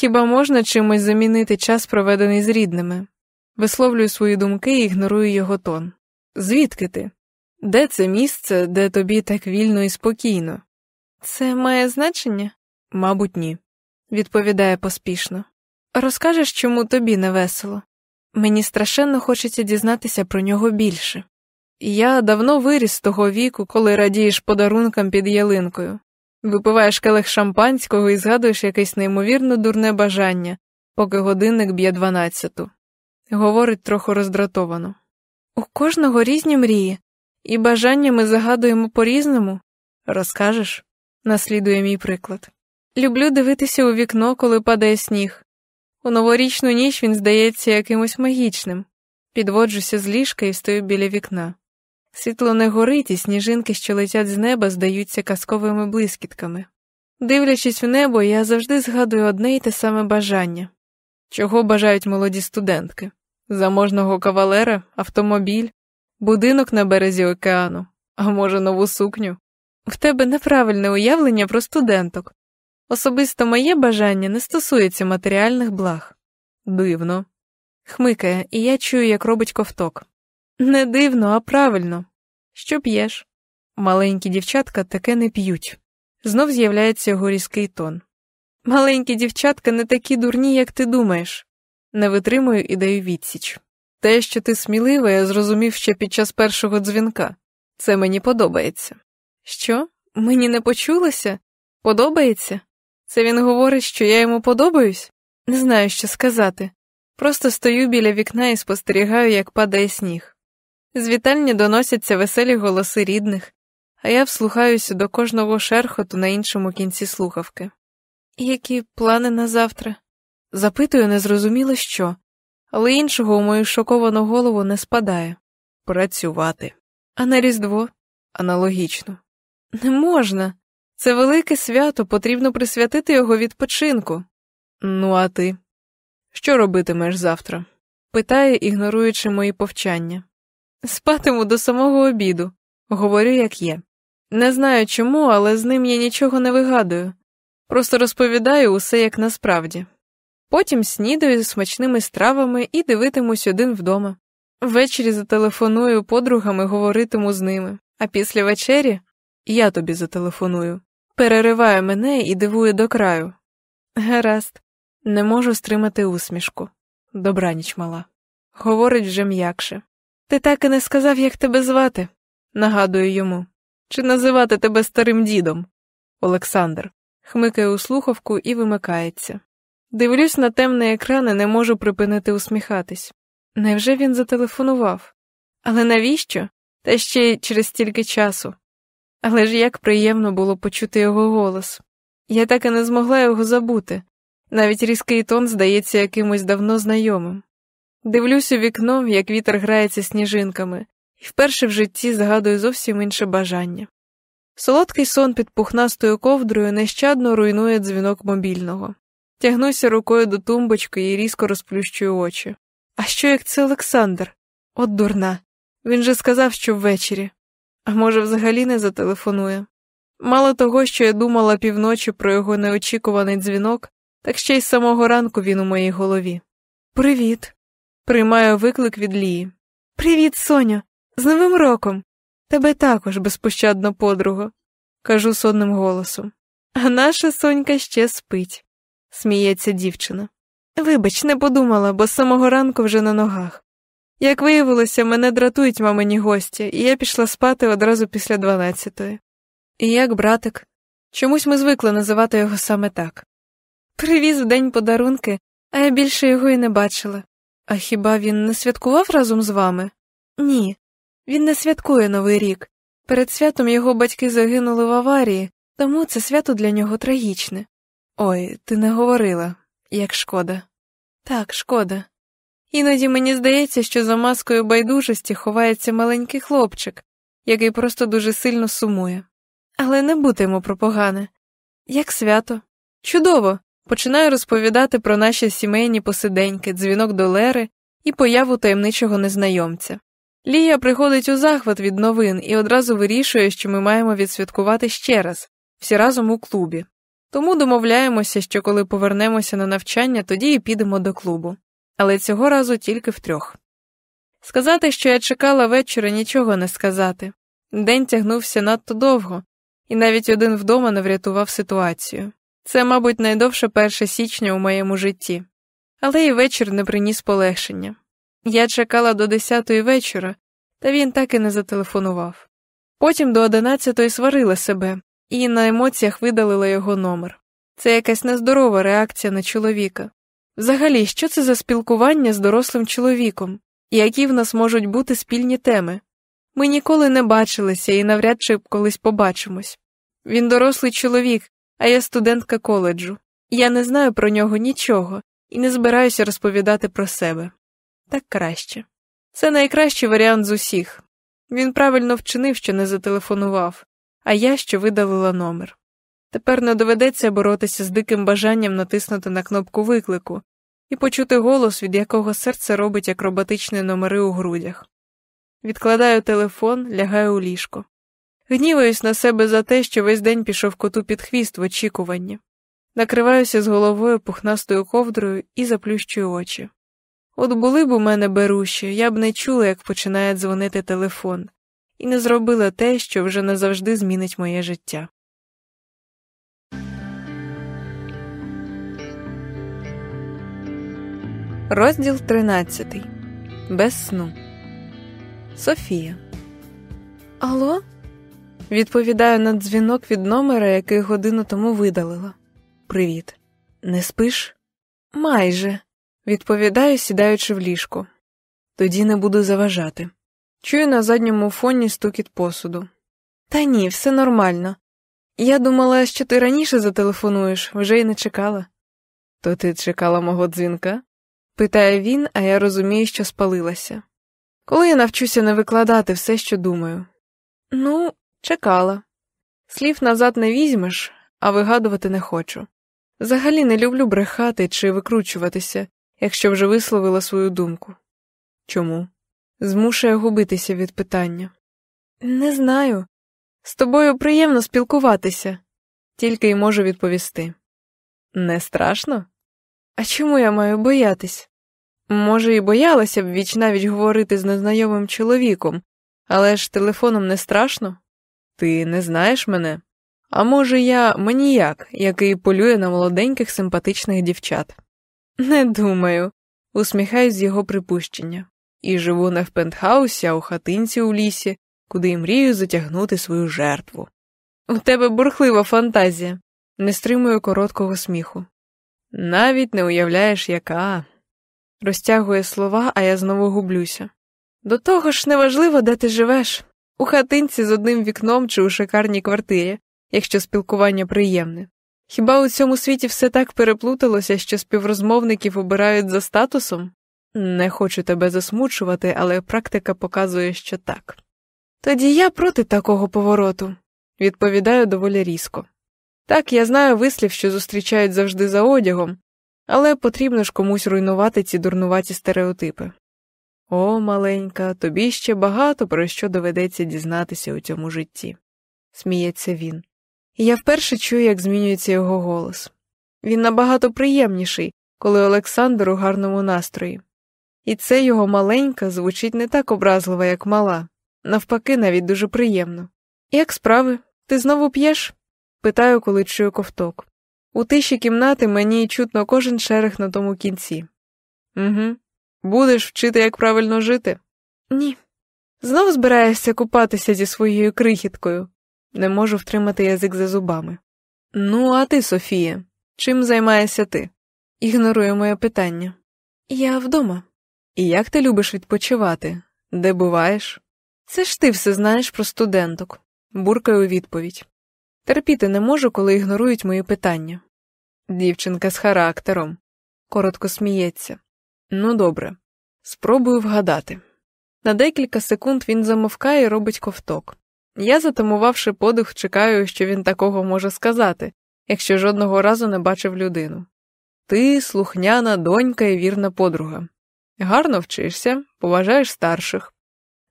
Хіба можна чимось замінити час, проведений з рідними? Висловлюю свої думки і ігнорую його тон. Звідки ти? Де це місце, де тобі так вільно і спокійно? Це має значення? Мабуть, ні, відповідає поспішно. Розкажеш, чому тобі не весело? Мені страшенно хочеться дізнатися про нього більше. Я давно виріс з того віку, коли радієш подарункам під ялинкою, випиваєш келих шампанського і згадуєш якесь неймовірно дурне бажання, поки годинник б'є дванадцяту. Говорить трохи роздратовано. У кожного різні мрії, і бажання ми загадуємо по різному. Розкажеш? наслідує мій приклад. Люблю дивитися у вікно, коли падає сніг. У новорічну ніч він здається якимось магічним. Підводжуся з ліжка і стою біля вікна. Світло не горить, і сніжинки, що летять з неба, здаються казковими блискітками. Дивлячись в небо, я завжди згадую одне й те саме бажання чого бажають молоді студентки заможного кавалера, автомобіль, будинок на березі океану, а може, нову сукню. В тебе неправильне уявлення про студенток. Особисто моє бажання не стосується матеріальних благ. Дивно. Хмикає, і я чую, як робить ковток. Не дивно, а правильно. Що п'єш? Маленькі дівчатка таке не п'ють. Знов з'являється його різкий тон. Маленькі дівчатка не такі дурні, як ти думаєш. Не витримую і даю відсіч. Те, що ти смілива, я зрозумів ще під час першого дзвінка. Це мені подобається. Що? Мені не почулося? Подобається? Це він говорить, що я йому подобаюсь? Не знаю, що сказати. Просто стою біля вікна і спостерігаю, як падає сніг. З вітальні доносяться веселі голоси рідних, а я вслухаюся до кожного шерхоту на іншому кінці слухавки. Які плани на завтра? Запитую, незрозуміло що, але іншого у мою шоковану голову не спадає працювати. А на Різдво аналогічно. Не можна. Це велике свято, потрібно присвятити його відпочинку. Ну, а ти? Що робитимеш завтра? питає, ігноруючи мої повчання. Спатиму до самого обіду, говорю, як є. Не знаю чому, але з ним я нічого не вигадую. Просто розповідаю усе як насправді. Потім снідаю з смачними стравами і дивитимусь один вдома. Ввечері зателефоную подругам і говоритиму з ними, а після вечері я тобі зателефоную. Перериває мене і дивує до краю. Гаразд, не можу стримати усмішку. Добраніч мала. Говорить вже м'якше. Ти так і не сказав, як тебе звати, нагадую йому. Чи називати тебе старим дідом? Олександр хмикає у слухавку і вимикається. Дивлюсь на темний екран і не можу припинити усміхатись. Невже він зателефонував? Але навіщо? Та ще й через стільки часу. Але ж як приємно було почути його голос. Я так і не змогла його забути. Навіть різкий тон здається якимось давно знайомим. Дивлюсь у вікно, як вітер грається сніжинками, і вперше в житті згадую зовсім інше бажання. Солодкий сон під пухнастою ковдрою нещадно руйнує дзвінок мобільного. Тягнуся рукою до тумбочки і різко розплющую очі. А що як це Олександр? От дурна. Він же сказав, що ввечері. А може, взагалі не зателефонує. Мало того, що я думала півночі про його неочікуваний дзвінок, так ще й з самого ранку він у моїй голові. Привіт. Приймаю виклик від Лії. Привіт, Соню. З Новим роком. Тебе також, безпощадно подруго, кажу сонним голосом. А наша сонька ще спить, сміється дівчина. Вибач, не подумала, бо з самого ранку вже на ногах. Як виявилося, мене дратують мамині гості, і я пішла спати одразу після дванадцятої. І як братик, чомусь ми звикли називати його саме так. Привіз в день подарунки, а я більше його і не бачила. А хіба він не святкував разом з вами? Ні, він не святкує Новий рік. Перед святом його батьки загинули в аварії, тому це свято для нього трагічне. Ой, ти не говорила, як шкода. Так, шкода. Іноді мені здається, що за маскою байдужості ховається маленький хлопчик, який просто дуже сильно сумує. Але не будемо про погане. Як свято. Чудово! Починаю розповідати про наші сімейні посиденьки, дзвінок до Лери і появу таємничого незнайомця. Лія приходить у захват від новин і одразу вирішує, що ми маємо відсвяткувати ще раз, всі разом у клубі. Тому домовляємося, що коли повернемося на навчання, тоді і підемо до клубу, але цього разу тільки втрьох. Сказати, що я чекала вечора, нічого не сказати. День тягнувся надто довго, і навіть один вдома не врятував ситуацію. Це, мабуть, найдовше перше січня у моєму житті, але і вечір не приніс полегшення. Я чекала до десятої вечора, та він так і не зателефонував. Потім до одинадцятої сварила себе і на емоціях видалила його номер. Це якась нездорова реакція на чоловіка. Взагалі, що це за спілкування з дорослим чоловіком, які в нас можуть бути спільні теми? Ми ніколи не бачилися і навряд чи колись побачимось. Він дорослий чоловік, а я студентка коледжу. Я не знаю про нього нічого і не збираюся розповідати про себе. Так краще. Це найкращий варіант з усіх. Він правильно вчинив, що не зателефонував, а я що видалила номер. Тепер не доведеться боротися з диким бажанням натиснути на кнопку виклику і почути голос, від якого серце робить акробатичні номери у грудях. Відкладаю телефон, лягаю у ліжко. Гніваюсь на себе за те, що весь день пішов коту під хвіст в очікуванні. Накриваюся з головою пухнастою ковдрою і заплющую очі. От були б у мене беруші, я б не чула, як починає дзвонити телефон, і не зробила те, що вже назавжди змінить моє життя. Розділ 13. Без сну. Софія. Алло? Відповідаю на дзвінок від номера, який годину тому видалила. Привіт. Не спиш? Майже. Відповідаю, сідаючи в ліжко. Тоді не буду заважати. Чую на задньому фоні стукіт посуду. Та ні, все нормально. Я думала, що ти раніше зателефонуєш, вже й не чекала. То ти чекала мого дзвінка? питає він, а я розумію, що спалилася. Коли я навчуся не викладати все, що думаю. Ну, чекала. Слів назад не візьмеш, а вигадувати не хочу. Взагалі не люблю брехати чи викручуватися, якщо вже висловила свою думку. Чому? Змушує губитися від питання. Не знаю. З тобою приємно спілкуватися, тільки й можу відповісти. Не страшно? А чому я маю боятись? Може, і боялася б віч навіть говорити з незнайомим чоловіком, але ж телефоном не страшно? Ти не знаєш мене? А може, я маніяк, який полює на молоденьких симпатичних дівчат? Не думаю, усміхаюсь з його припущення, і живу не в пентхаусі, а у хатинці у лісі, куди й мрію затягнути свою жертву. У тебе бурхлива фантазія, не стримую короткого сміху. Навіть не уявляєш, яка. Розтягує слова, а я знову гублюся. До того ж неважливо, де ти живеш, у хатинці з одним вікном чи у шикарній квартирі, якщо спілкування приємне. Хіба у цьому світі все так переплуталося, що співрозмовників обирають за статусом? Не хочу тебе засмучувати, але практика показує, що так. Тоді я проти такого повороту, відповідаю доволі різко. Так, я знаю вислів, що зустрічають завжди за одягом, але потрібно ж комусь руйнувати ці дурнуваті стереотипи. О, маленька, тобі ще багато про що доведеться дізнатися у цьому житті, сміється він. І я вперше чую, як змінюється його голос. Він набагато приємніший, коли Олександр у гарному настрої. І це його маленька звучить не так образливо, як мала, навпаки, навіть дуже приємно. Як справи? Ти знову п'єш? питаю, коли чую ковток. У тиші кімнати мені чутно кожен шерех на тому кінці. Угу. Будеш вчити, як правильно жити? Ні. Знов збираєшся купатися зі своєю крихіткою. Не можу втримати язик за зубами. Ну, а ти, Софія, чим займаєшся ти? Ігнорує моє питання. Я вдома. І як ти любиш відпочивати? Де буваєш? Це ж ти все знаєш про студенток, буркаю відповідь. Терпіти не можу, коли ігнорують мої питання. Дівчинка з характером, коротко сміється. Ну, добре, спробую вгадати. На декілька секунд він замовкає і робить ковток. Я, затамувавши подих, чекаю, що він такого може сказати, якщо жодного разу не бачив людину. Ти слухняна донька і вірна подруга. Гарно вчишся, поважаєш старших,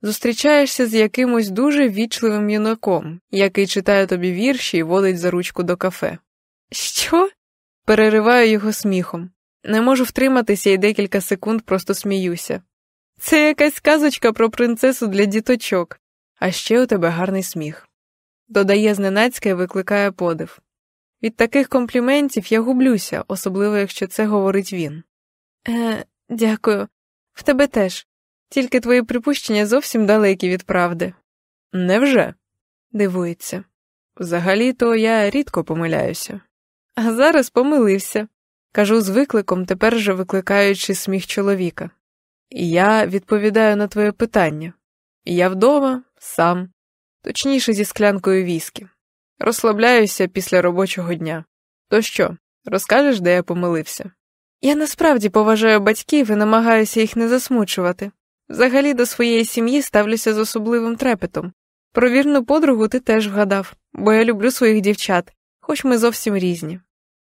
зустрічаєшся з якимось дуже ввічливим юнаком, який читає тобі вірші і водить за ручку до кафе. Що? Перериваю його сміхом. Не можу втриматися і декілька секунд просто сміюся. Це якась сказочка про принцесу для діточок, а ще у тебе гарний сміх. Додає зненацька і викликає подив. Від таких компліментів я гублюся, особливо якщо це говорить він. Е, дякую, в тебе теж, тільки твої припущення зовсім далекі від правди. Невже? дивується. Взагалі то я рідко помиляюся. А зараз помилився, кажу з викликом, тепер же викликаючи сміх чоловіка. І я відповідаю на твоє питання. Я вдома, сам, точніше зі склянкою віскі. Розслабляюся після робочого дня. То що, розкажеш, де я помилився? Я насправді поважаю батьків і намагаюся їх не засмучувати. Взагалі до своєї сім'ї ставлюся з особливим трепетом. Про вірну подругу ти теж вгадав, бо я люблю своїх дівчат, хоч ми зовсім різні.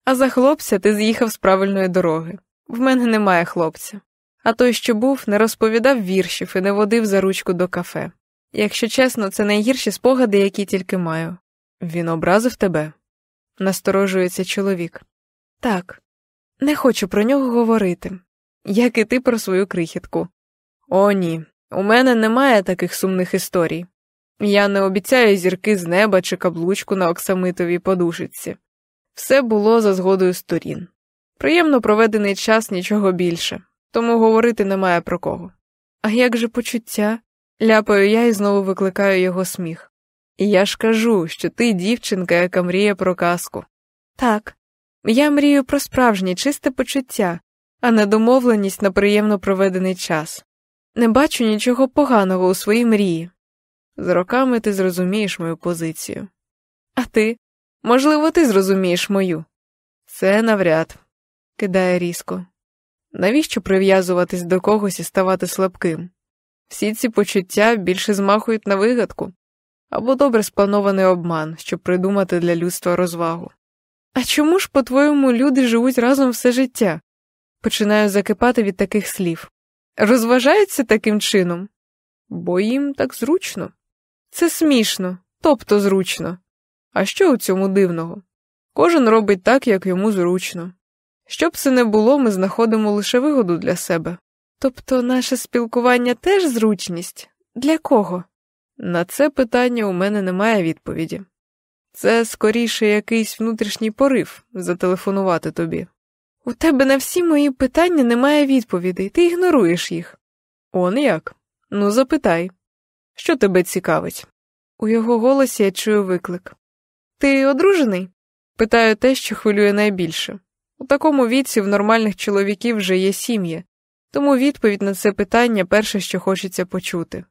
А за хлопця ти з'їхав з правильної дороги. В мене немає хлопця. А той, що був, не розповідав віршів і не водив за ручку до кафе. Якщо чесно, це найгірші спогади, які тільки маю. Він образив тебе? насторожується чоловік. Так, не хочу про нього говорити, як і ти про свою крихітку. О, ні, у мене немає таких сумних історій. Я не обіцяю зірки з неба чи каблучку на оксамитовій подушиці. Все було за згодою сторін. Приємно проведений час нічого більше, тому говорити немає про кого. А як же почуття? ляпаю я і знову викликаю його сміх. І я ж кажу, що ти дівчинка, яка мріє про казку. Так, я мрію про справжнє чисте почуття, а не домовленість на приємно проведений час. Не бачу нічого поганого у своїй мрії. З роками ти зрозумієш мою позицію. А ти? Можливо, ти зрозумієш мою. Це навряд, кидає різко. Навіщо прив'язуватись до когось і ставати слабким? Всі ці почуття більше змахують на вигадку або добре спланований обман, щоб придумати для людства розвагу. А чому ж, по-твоєму, люди живуть разом все життя? Починаю закипати від таких слів. Розважаються таким чином, бо їм так зручно. Це смішно, тобто зручно. А що у цьому дивного? Кожен робить так, як йому зручно. Щоб це не було, ми знаходимо лише вигоду для себе. Тобто наше спілкування теж зручність? Для кого? На це питання у мене немає відповіді. Це скоріше якийсь внутрішній порив зателефонувати тобі. У тебе на всі мої питання немає відповідей, ти ігноруєш їх. Он як? Ну, запитай. Що тебе цікавить? У його голосі я чую виклик. Ти одружений? Питаю те, що хвилює найбільше. У такому віці в нормальних чоловіків вже є сім'ї, тому відповідь на це питання перше, що хочеться почути.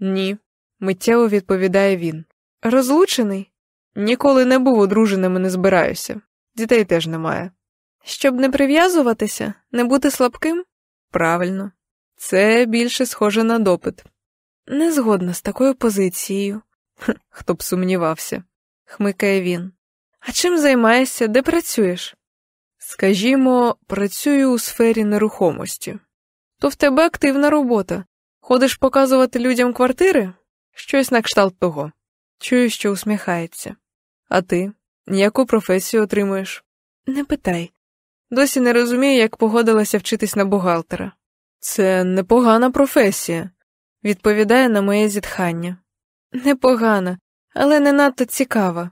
Ні, миттєво відповідає він. Розлучений? Ніколи не був одруженим і не збираюся. Дітей теж немає. Щоб не прив'язуватися, не бути слабким? Правильно, це більше схоже на допит. Не згодна з такою позицією. Хто б сумнівався, хмикає він. А чим займаєшся, де працюєш? Скажімо, працюю у сфері нерухомості. То в тебе активна робота. Ходиш показувати людям квартири? Щось на кшталт того. Чую, що усміхається. А ти яку професію отримуєш? Не питай. Досі не розумію, як погодилася вчитись на бухгалтера. Це непогана професія, відповідає на моє зітхання. Непогана, але не надто цікава.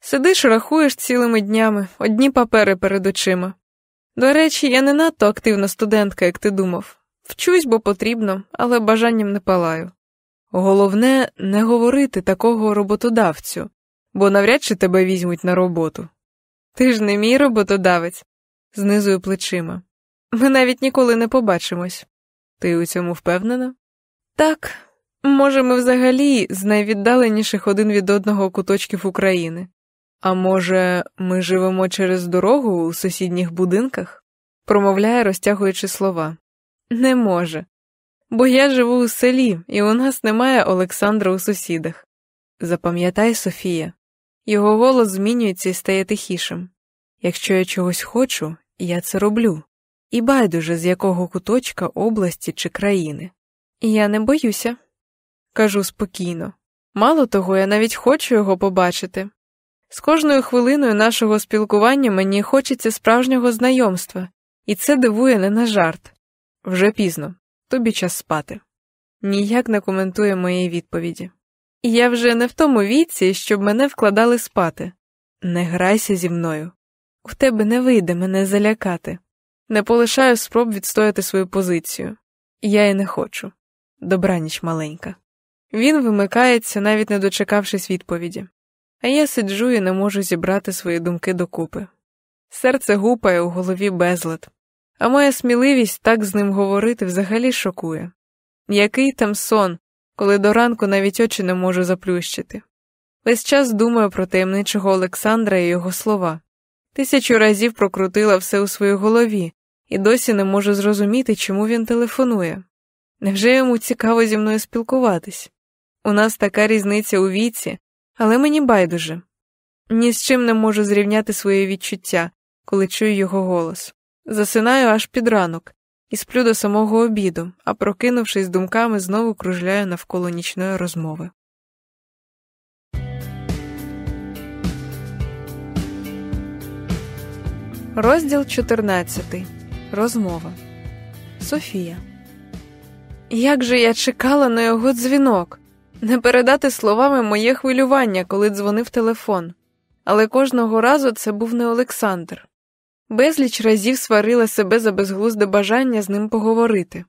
Сидиш, рахуєш цілими днями, одні папери перед очима. До речі, я не надто активна студентка, як ти думав. Вчусь, бо потрібно, але бажанням не палаю. Головне, не говорити такого роботодавцю, бо навряд чи тебе візьмуть на роботу. Ти ж не мій роботодавець, знизую плечима. Ми навіть ніколи не побачимось. Ти у цьому впевнена? Так, може, ми взагалі з найвіддаленіших один від одного куточків України. А може, ми живемо через дорогу у сусідніх будинках? промовляє, розтягуючи слова. Не може. Бо я живу у селі, і у нас немає Олександра у сусідах. Запам'ятай, Софія, його голос змінюється і стає тихішим. Якщо я чогось хочу, я це роблю, і байдуже з якого куточка області чи країни. Я не боюся, кажу спокійно. Мало того, я навіть хочу його побачити. З кожною хвилиною нашого спілкування мені хочеться справжнього знайомства, і це дивує не на жарт. Вже пізно, тобі час спати. Ніяк не коментує моєї відповіді. І я вже не в тому віці, щоб мене вкладали спати. Не грайся зі мною. У тебе не вийде мене залякати. Не полишаю спроб відстояти свою позицію. Я й не хочу. Добраніч маленька. Він вимикається, навіть не дочекавшись відповіді, а я сиджу і не можу зібрати свої думки докупи. Серце гупає у голові безлад, а моя сміливість так з ним говорити взагалі шокує. Який там сон, коли до ранку навіть очі не можу заплющити. Весь час думаю про таємничого Олександра і його слова. Тисячу разів прокрутила все у своїй голові і досі не можу зрозуміти, чому він телефонує. Невже йому цікаво зі мною спілкуватись? У нас така різниця у віці, але мені байдуже. Ні з чим не можу зрівняти своє відчуття, коли чую його голос. Засинаю аж під ранок і сплю до самого обіду, а прокинувшись думками, знову кружляю навколо нічної розмови. Розділ 14. Розмова. Софія. Як же я чекала на його дзвінок, не передати словами моє хвилювання, коли дзвонив телефон, але кожного разу це був не Олександр. Безліч разів сварила себе за безглузде бажання з ним поговорити.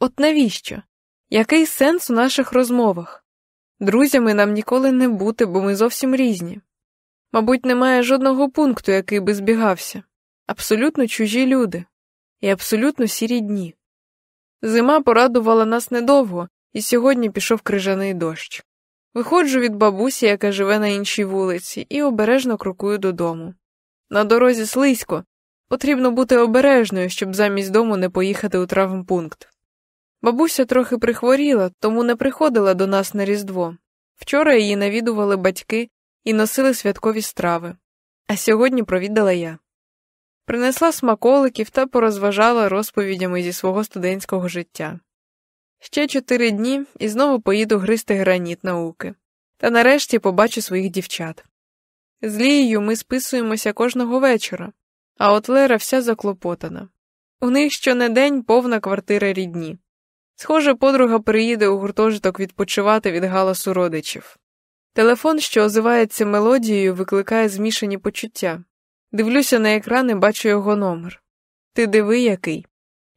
От навіщо? Який сенс у наших розмовах? Друзями нам ніколи не бути, бо ми зовсім різні. Мабуть, немає жодного пункту, який би збігався абсолютно чужі люди і абсолютно сірі дні. Зима порадувала нас недовго, і сьогодні пішов крижаний дощ. Виходжу від бабусі, яка живе на іншій вулиці, і обережно крокую додому. На дорозі слизько, потрібно бути обережною, щоб замість дому не поїхати у травмпункт. Бабуся трохи прихворіла, тому не приходила до нас на Різдво. Вчора її навідували батьки і носили святкові страви, а сьогодні провідала я. Принесла смаколиків та порозважала розповідями зі свого студентського життя. Ще чотири дні і знову поїду гристи граніт науки, та нарешті побачу своїх дівчат. З Лією ми списуємося кожного вечора, а от Лера вся заклопотана. У них щонедень повна квартира рідні. Схоже, подруга приїде у гуртожиток відпочивати від галасу родичів. Телефон, що озивається мелодією, викликає змішані почуття. Дивлюся на екран і бачу його номер. Ти диви який.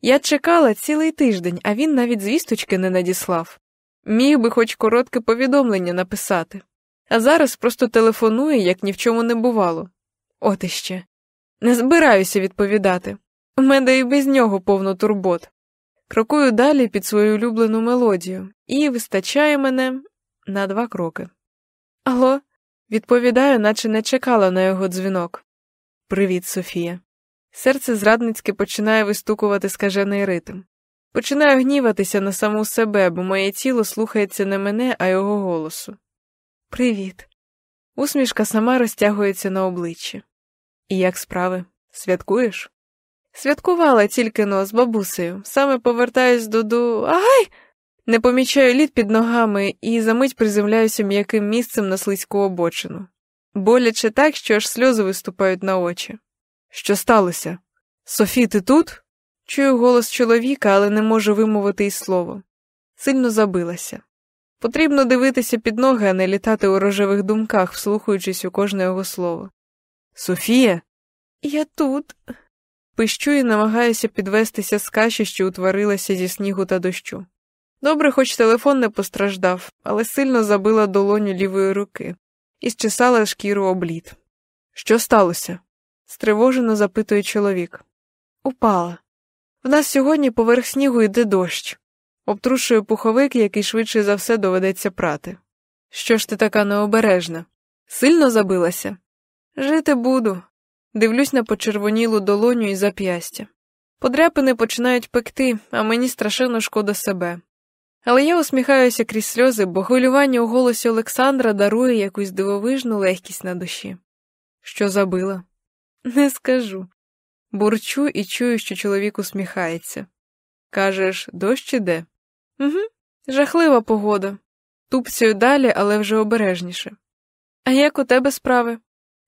Я чекала цілий тиждень, а він навіть звісточки не надіслав. Міг би хоч коротке повідомлення написати, а зараз просто телефонує, як ні в чому не бувало. От іще. Не збираюся відповідати. У мене і без нього повно турбот. Крокую далі під свою улюблену мелодію, і вистачає мене на два кроки. Алло, відповідаю, наче не чекала на його дзвінок. Привіт, Софія. Серце зрадницьки починає вистукувати скажений ритм. Починаю гніватися на саму себе, бо моє тіло слухається не мене, а його голосу. Привіт. Усмішка сама розтягується на обличчі. І як справи? Святкуєш? Святкувала тільки но з бабусею, саме повертаюсь доду. Агай! Не помічаю лід під ногами і за мить приземляюся м'яким місцем на слизьку обочину. Боляче так, що аж сльози виступають на очі. Що сталося? Софі, ти тут? Чую голос чоловіка, але не можу вимовити й слово. Сильно забилася. Потрібно дивитися під ноги, а не літати у рожевих думках, вслухаючись у кожне його слово. Софія? Я тут. Пищу і намагаюся підвестися з каші, що утворилася зі снігу та дощу. Добре, хоч телефон не постраждав, але сильно забила долоню лівої руки і зчесала шкіру облід. Що сталося? Стривожено запитує чоловік. Упала. В нас сьогодні поверх снігу йде дощ. Обтрушує пуховик, який швидше за все доведеться прати. Що ж ти така необережна? Сильно забилася? Жити буду. Дивлюсь на почервонілу долоню і зап'ястя. Подряпини починають пекти, а мені страшенно шкода себе. Але я усміхаюся крізь сльози, бо хвилювання у голосі Олександра дарує якусь дивовижну легкість на душі. Що забила? Не скажу. Бурчу і чую, що чоловік усміхається. Кажеш, дощ іде? Угу, жахлива погода. Тупцюю далі, але вже обережніше. А як у тебе справи?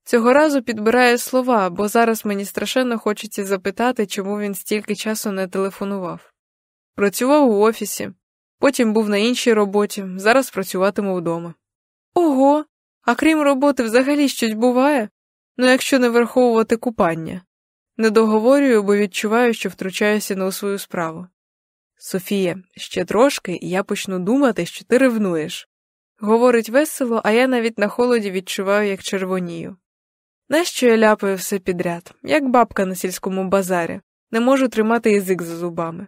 Цього разу підбираю слова, бо зараз мені страшенно хочеться запитати, чому він стільки часу не телефонував. Працював у офісі, потім був на іншій роботі, зараз працюватиму вдома. Ого, а крім роботи, взагалі щось буває? Ну, якщо не враховувати купання. Не договорюю, бо відчуваю, що втручаюся на свою справу. Софія, ще трошки, і я почну думати, що ти ревнуєш. Говорить весело, а я навіть на холоді відчуваю, як червонію. Нащо я ляпаю все підряд, як бабка на сільському базарі, не можу тримати язик за зубами.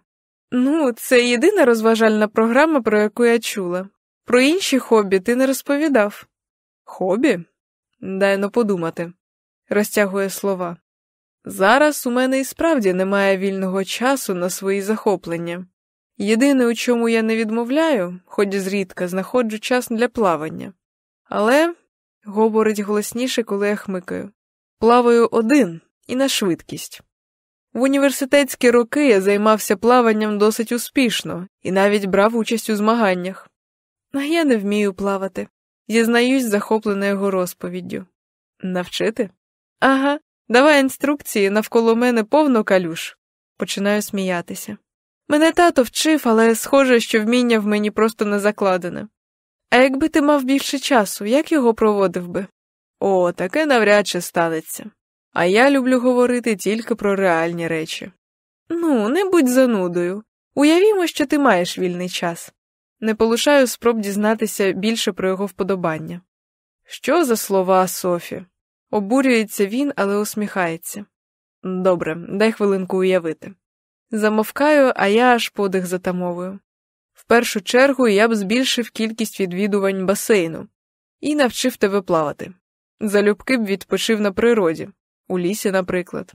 Ну, це єдина розважальна програма, про яку я чула. Про інші хобі ти не розповідав. Хобі? Дай но подумати, розтягує слова. Зараз у мене і справді немає вільного часу на свої захоплення. Єдине, у чому я не відмовляю, хоч зрідка, знаходжу час для плавання. Але, говорить голосніше, коли я хмикаю, плаваю один і на швидкість. В університетські роки я займався плаванням досить успішно і навіть брав участь у змаганнях. А я не вмію плавати, зізнаюсь, захоплена його розповіддю. Навчити? Ага, давай інструкції, навколо мене повно калюш. Починаю сміятися. Мене тато вчив, але схоже, що вміння в мені просто не закладене. А якби ти мав більше часу, як його проводив би? О, таке навряд чи станеться. А я люблю говорити тільки про реальні речі. Ну, не будь занудою. Уявімо, що ти маєш вільний час. Не полишаю спроб дізнатися більше про його вподобання. Що за слова, Софі? Обурюється він, але усміхається. Добре, дай хвилинку уявити. Замовкаю, а я аж подих затамовую. В першу чергу я б збільшив кількість відвідувань басейну і навчив тебе плавати. Залюбки б відпочив на природі, у лісі, наприклад.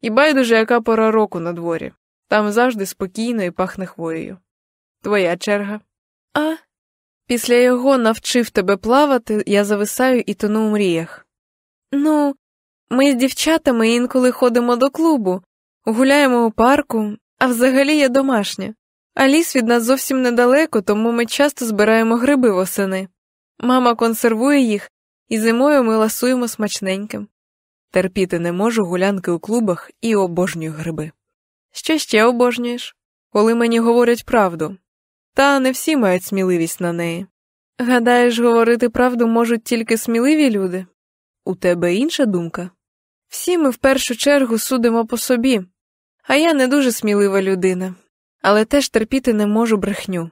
І байдуже, яка пора року на дворі. Там завжди спокійно і пахне хвоєю. Твоя черга. А? Після його навчив тебе плавати, я зависаю і тону у мріях. Ну, ми з дівчатами інколи ходимо до клубу, гуляємо у парку, а взагалі я домашня. А ліс від нас зовсім недалеко, тому ми часто збираємо гриби восени. Мама консервує їх, і зимою ми ласуємо смачненьким. Терпіти не можу гулянки у клубах і обожнюю гриби. Що ще обожнюєш? Коли мені говорять правду. Та не всі мають сміливість на неї. Гадаєш, говорити правду можуть тільки сміливі люди? У тебе інша думка? Всі ми в першу чергу судимо по собі, а я не дуже смілива людина, але теж терпіти не можу брехню.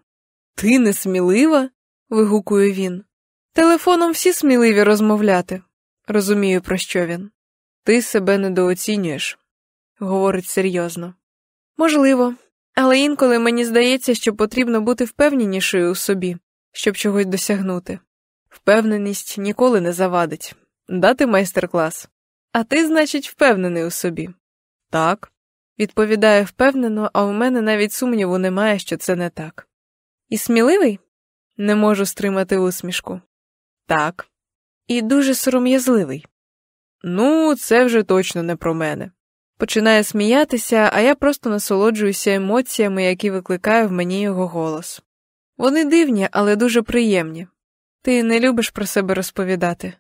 Ти не смілива? вигукує він. Телефоном всі сміливі розмовляти. Розумію, про що він. Ти себе недооцінюєш, говорить серйозно. Можливо, але інколи мені здається, що потрібно бути впевненішою у собі, щоб чогось досягнути. Впевненість ніколи не завадить. Дати майстер-клас. А ти, значить, впевнений у собі. Так, відповідає впевнено, а у мене навіть сумніву немає, що це не так. І сміливий? Не можу стримати усмішку. Так. І дуже сором'язливий. Ну, це вже точно не про мене. Починає сміятися, а я просто насолоджуюся емоціями, які викликає в мені його голос. Вони дивні, але дуже приємні. Ти не любиш про себе розповідати.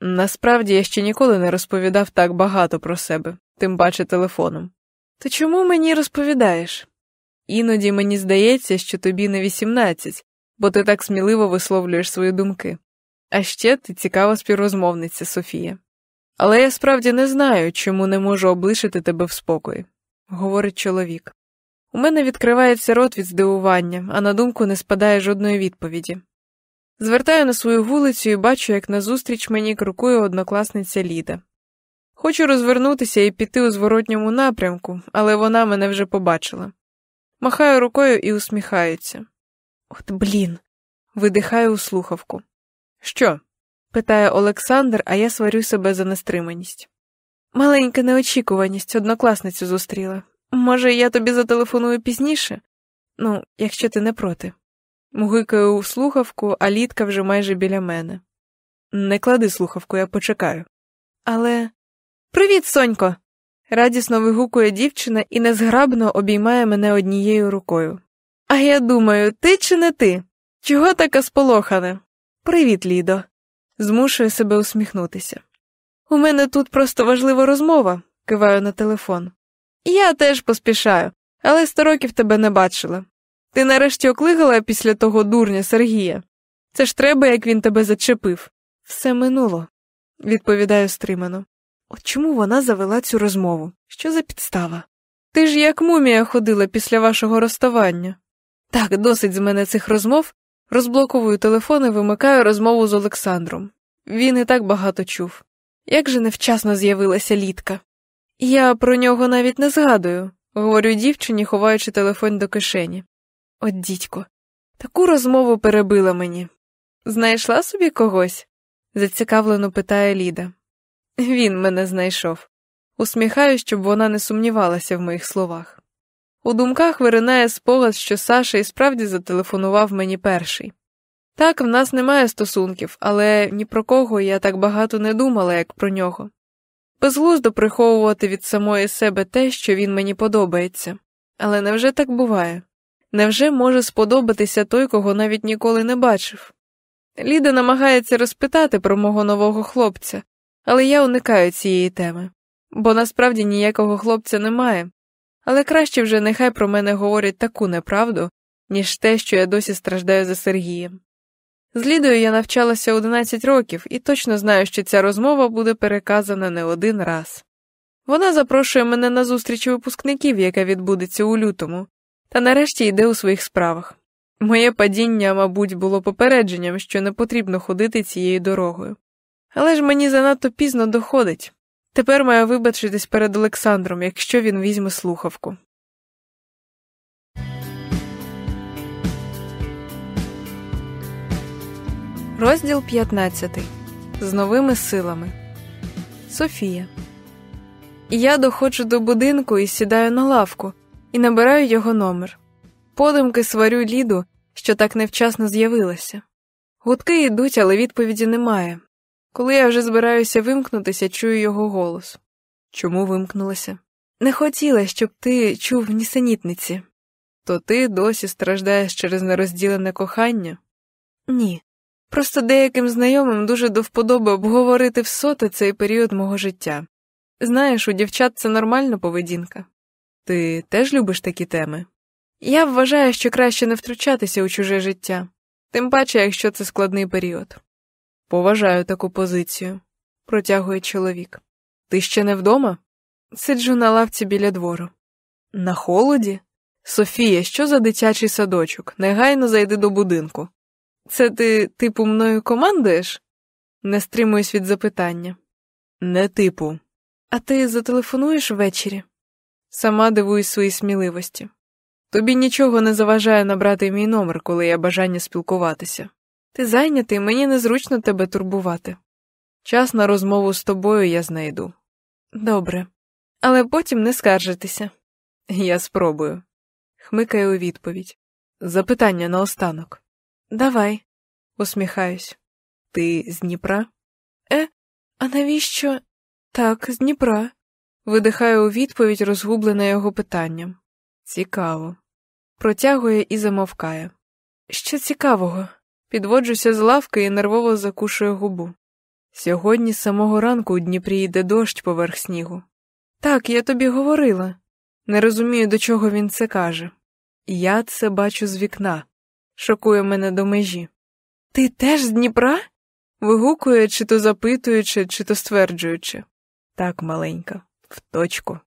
Насправді я ще ніколи не розповідав так багато про себе, тим паче телефоном. То чому мені розповідаєш? Іноді мені здається, що тобі не 18, бо ти так сміливо висловлюєш свої думки. А ще ти цікава співрозмовниця Софія. Але я справді не знаю, чому не можу облишити тебе в спокої, говорить чоловік. У мене відкривається рот від здивування, а на думку не спадає жодної відповіді. Звертаю на свою вулицю і бачу, як назустріч мені крокує однокласниця Ліда. Хочу розвернутися і піти у зворотньому напрямку, але вона мене вже побачила. Махаю рукою і усміхаються. От блін. видихаю у слухавку. Що? питає Олександр, а я сварю себе за нестриманість. Маленька неочікуваність однокласницю зустріла. Може, я тобі зателефоную пізніше? Ну, якщо ти не проти. Мугикаю у слухавку, а літка вже майже біля мене. Не клади слухавку, я почекаю. Але. Привіт, Сонько. радісно вигукує дівчина і незграбно обіймає мене однією рукою. А я думаю, ти чи не ти? Чого така сполохане? Привіт, Лідо. Змушує себе усміхнутися. У мене тут просто важлива розмова, киваю на телефон. Я теж поспішаю, але сто років тебе не бачила. Ти нарешті оклигала після того дурня Сергія. Це ж треба, як він тебе зачепив. Все минуло, відповідаю стримано. От чому вона завела цю розмову? Що за підстава? Ти ж як мумія ходила після вашого розставання. Так, досить з мене цих розмов. Розблоковую телефон і вимикаю розмову з Олександром. Він і так багато чув. Як же невчасно з'явилася літка. Я про нього навіть не згадую, говорю дівчині, ховаючи телефон до кишені. От дідько, таку розмову перебила мені. Знайшла собі когось? зацікавлено питає Ліда. Він мене знайшов. Усміхаю, щоб вона не сумнівалася в моїх словах. У думках виринає спогад, що Саша і справді зателефонував мені перший. Так, в нас немає стосунків, але ні про кого я так багато не думала, як про нього. Безглуздо приховувати від самої себе те, що він мені подобається. Але невже так буває? Невже може сподобатися той, кого навіть ніколи не бачив? Ліда намагається розпитати про мого нового хлопця, але я уникаю цієї теми, бо насправді ніякого хлопця немає, але краще вже нехай про мене говорять таку неправду, ніж те, що я досі страждаю за Сергієм. З Лідою я навчалася 11 років і точно знаю, що ця розмова буде переказана не один раз. Вона запрошує мене на зустріч випускників, яка відбудеться у лютому, та нарешті йде у своїх справах. Моє падіння, мабуть, було попередженням, що не потрібно ходити цією дорогою. Але ж мені занадто пізно доходить. Тепер маю вибачитись перед Олександром, якщо він візьме слухавку. Розділ 15. З новими силами. Софія. Я доходжу до будинку і сідаю на лавку і набираю його номер. Подумки сварю Ліду, що так невчасно з'явилася. Гудки йдуть, але відповіді немає. Коли я вже збираюся вимкнутися, чую його голос. Чому вимкнулася? Не хотіла, щоб ти чув нісенітниці. То ти досі страждаєш через нерозділене кохання? Ні. Просто деяким знайомим дуже до вподоби обговорити всоти цей період мого життя. Знаєш, у дівчат це нормальна поведінка. Ти теж любиш такі теми? Я вважаю, що краще не втручатися у чуже життя, тим паче, якщо це складний період. Поважаю таку позицію, протягує чоловік. Ти ще не вдома? Сиджу на лавці біля двору. На холоді? Софія, що за дитячий садочок? Негайно зайди до будинку. Це ти, типу, мною командуєш? Не стримуюсь від запитання. Не типу. А ти зателефонуєш ввечері? Сама дивуюсь своїй сміливості. Тобі нічого не заважає набрати мій номер, коли є бажання спілкуватися. Ти зайнятий, мені незручно тебе турбувати. Час на розмову з тобою я знайду. Добре, але потім не скаржитися. Я спробую. Хмикаю у відповідь. Запитання наостанок. Давай, усміхаюсь. Ти з Дніпра? Е, а навіщо? Так, з Дніпра. Видихаю у відповідь, розгублена його питанням. Цікаво. Протягує і замовкає. Що цікавого? Підводжуся з лавки і нервово закушую губу. Сьогодні з самого ранку у Дніпрі йде дощ поверх снігу. Так, я тобі говорила. Не розумію, до чого він це каже. Я це бачу з вікна, шокує мене до межі. Ти теж з Дніпра? вигукує, чи то запитуючи, чи то стверджуючи. Так, маленька, в точку.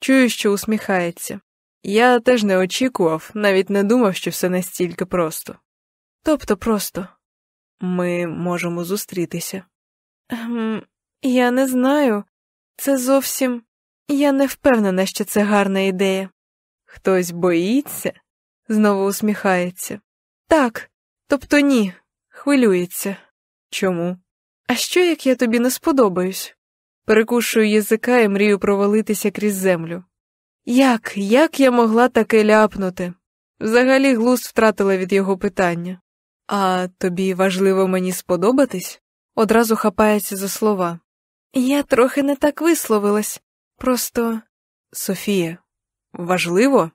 Чую, що усміхається. Я теж не очікував, навіть не думав, що все настільки просто. Тобто просто ми можемо зустрітися. Ем, Я не знаю. Це зовсім я не впевнена, що це гарна ідея. Хтось боїться? знову усміхається. Так, тобто ні, хвилюється. Чому? А що, як я тобі не сподобаюсь? Перекушую язика і мрію провалитися крізь землю. Як, як я могла таке ляпнути? Взагалі глузд втратила від його питання. А тобі важливо мені сподобатись? Одразу хапається за слова. Я трохи не так висловилась. Просто. Софія, важливо?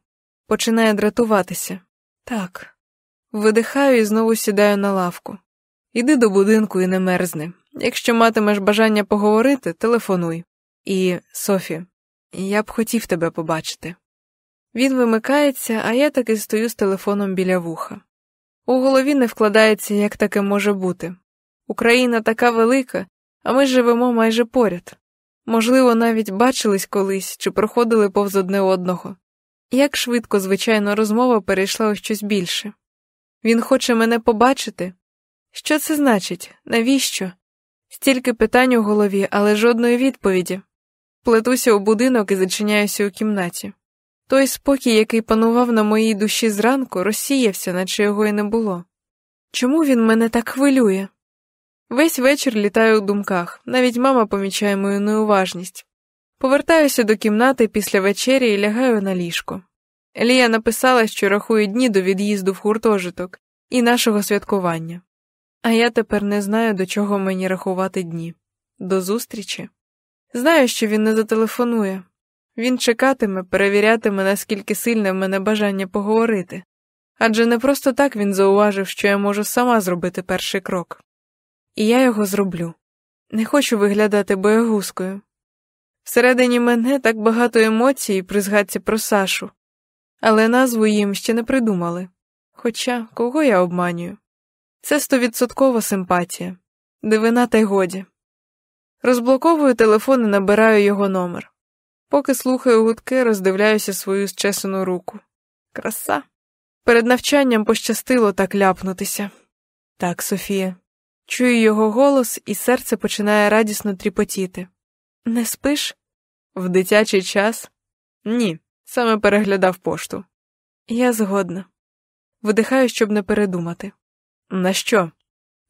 Починає дратуватися. Так. Видихаю і знову сідаю на лавку. Іди до будинку і не мерзни. Якщо матимеш бажання поговорити, телефонуй. І, Софі, я б хотів тебе побачити. Він вимикається, а я таки стою з телефоном біля вуха. У голові не вкладається, як таке може бути. Україна така велика, а ми живемо майже поряд. Можливо, навіть бачились колись чи проходили повз одне одного. Як швидко, звичайно, розмова перейшла у щось більше. Він хоче мене побачити. Що це значить? Навіщо? Стільки питань у голові, але жодної відповіді. Плетуся у будинок і зачиняюся у кімнаті. Той спокій, який панував на моїй душі зранку, розсіявся, наче його й не було. Чому він мене так хвилює? Весь вечір літаю у думках, навіть мама помічає мою неуважність. Повертаюся до кімнати після вечері і лягаю на ліжко. Елія написала, що рахує дні до від'їзду в гуртожиток і нашого святкування. А я тепер не знаю, до чого мені рахувати дні. До зустрічі. Знаю, що він не зателефонує. Він чекатиме, перевірятиме, наскільки сильне в мене бажання поговорити. Адже не просто так він зауважив, що я можу сама зробити перший крок. І я його зроблю. Не хочу виглядати боягузкою. Всередині мене так багато емоцій при згадці про Сашу, але назву їм ще не придумали. Хоча кого я обманюю? Це стовідсоткова симпатія, дивина та й годі. Розблоковую телефон і набираю його номер. Поки слухаю гудки, роздивляюся свою зчесану руку. Краса. Перед навчанням пощастило так ляпнутися. Так, Софія. Чую його голос, і серце починає радісно тріпотіти. Не спиш? В дитячий час? Ні, саме переглядав пошту. Я згодна. Видихаю, щоб не передумати. На що?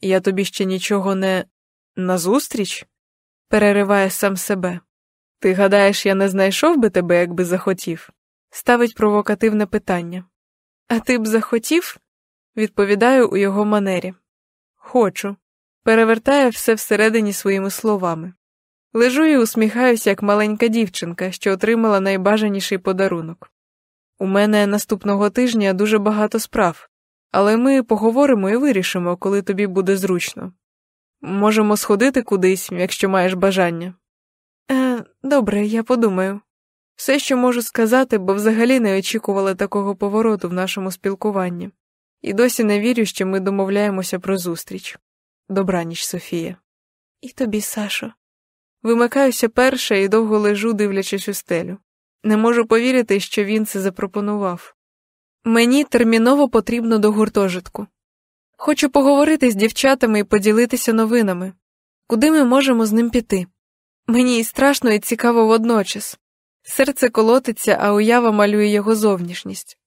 Я тобі ще нічого не назустріч? перериває сам себе. Ти гадаєш, я не знайшов би тебе, якби захотів? Ставить провокативне питання. А ти б захотів? Відповідаю у його манері. Хочу. Перевертає все всередині своїми словами. Лежу і усміхаюся, як маленька дівчинка, що отримала найбажаніший подарунок. У мене наступного тижня дуже багато справ, але ми поговоримо і вирішимо, коли тобі буде зручно. Можемо сходити кудись, якщо маєш бажання. Е, Добре, я подумаю. Все, що можу сказати, бо взагалі не очікувала такого повороту в нашому спілкуванні, і досі не вірю, що ми домовляємося про зустріч. Добраніч, Софія. І тобі, Сашо. Вимикаюся перша і довго лежу, дивлячись у стелю. Не можу повірити, що він це запропонував. Мені терміново потрібно до гуртожитку. Хочу поговорити з дівчатами і поділитися новинами, куди ми можемо з ним піти. Мені і страшно, і цікаво водночас. Серце колотиться, а уява малює його зовнішність.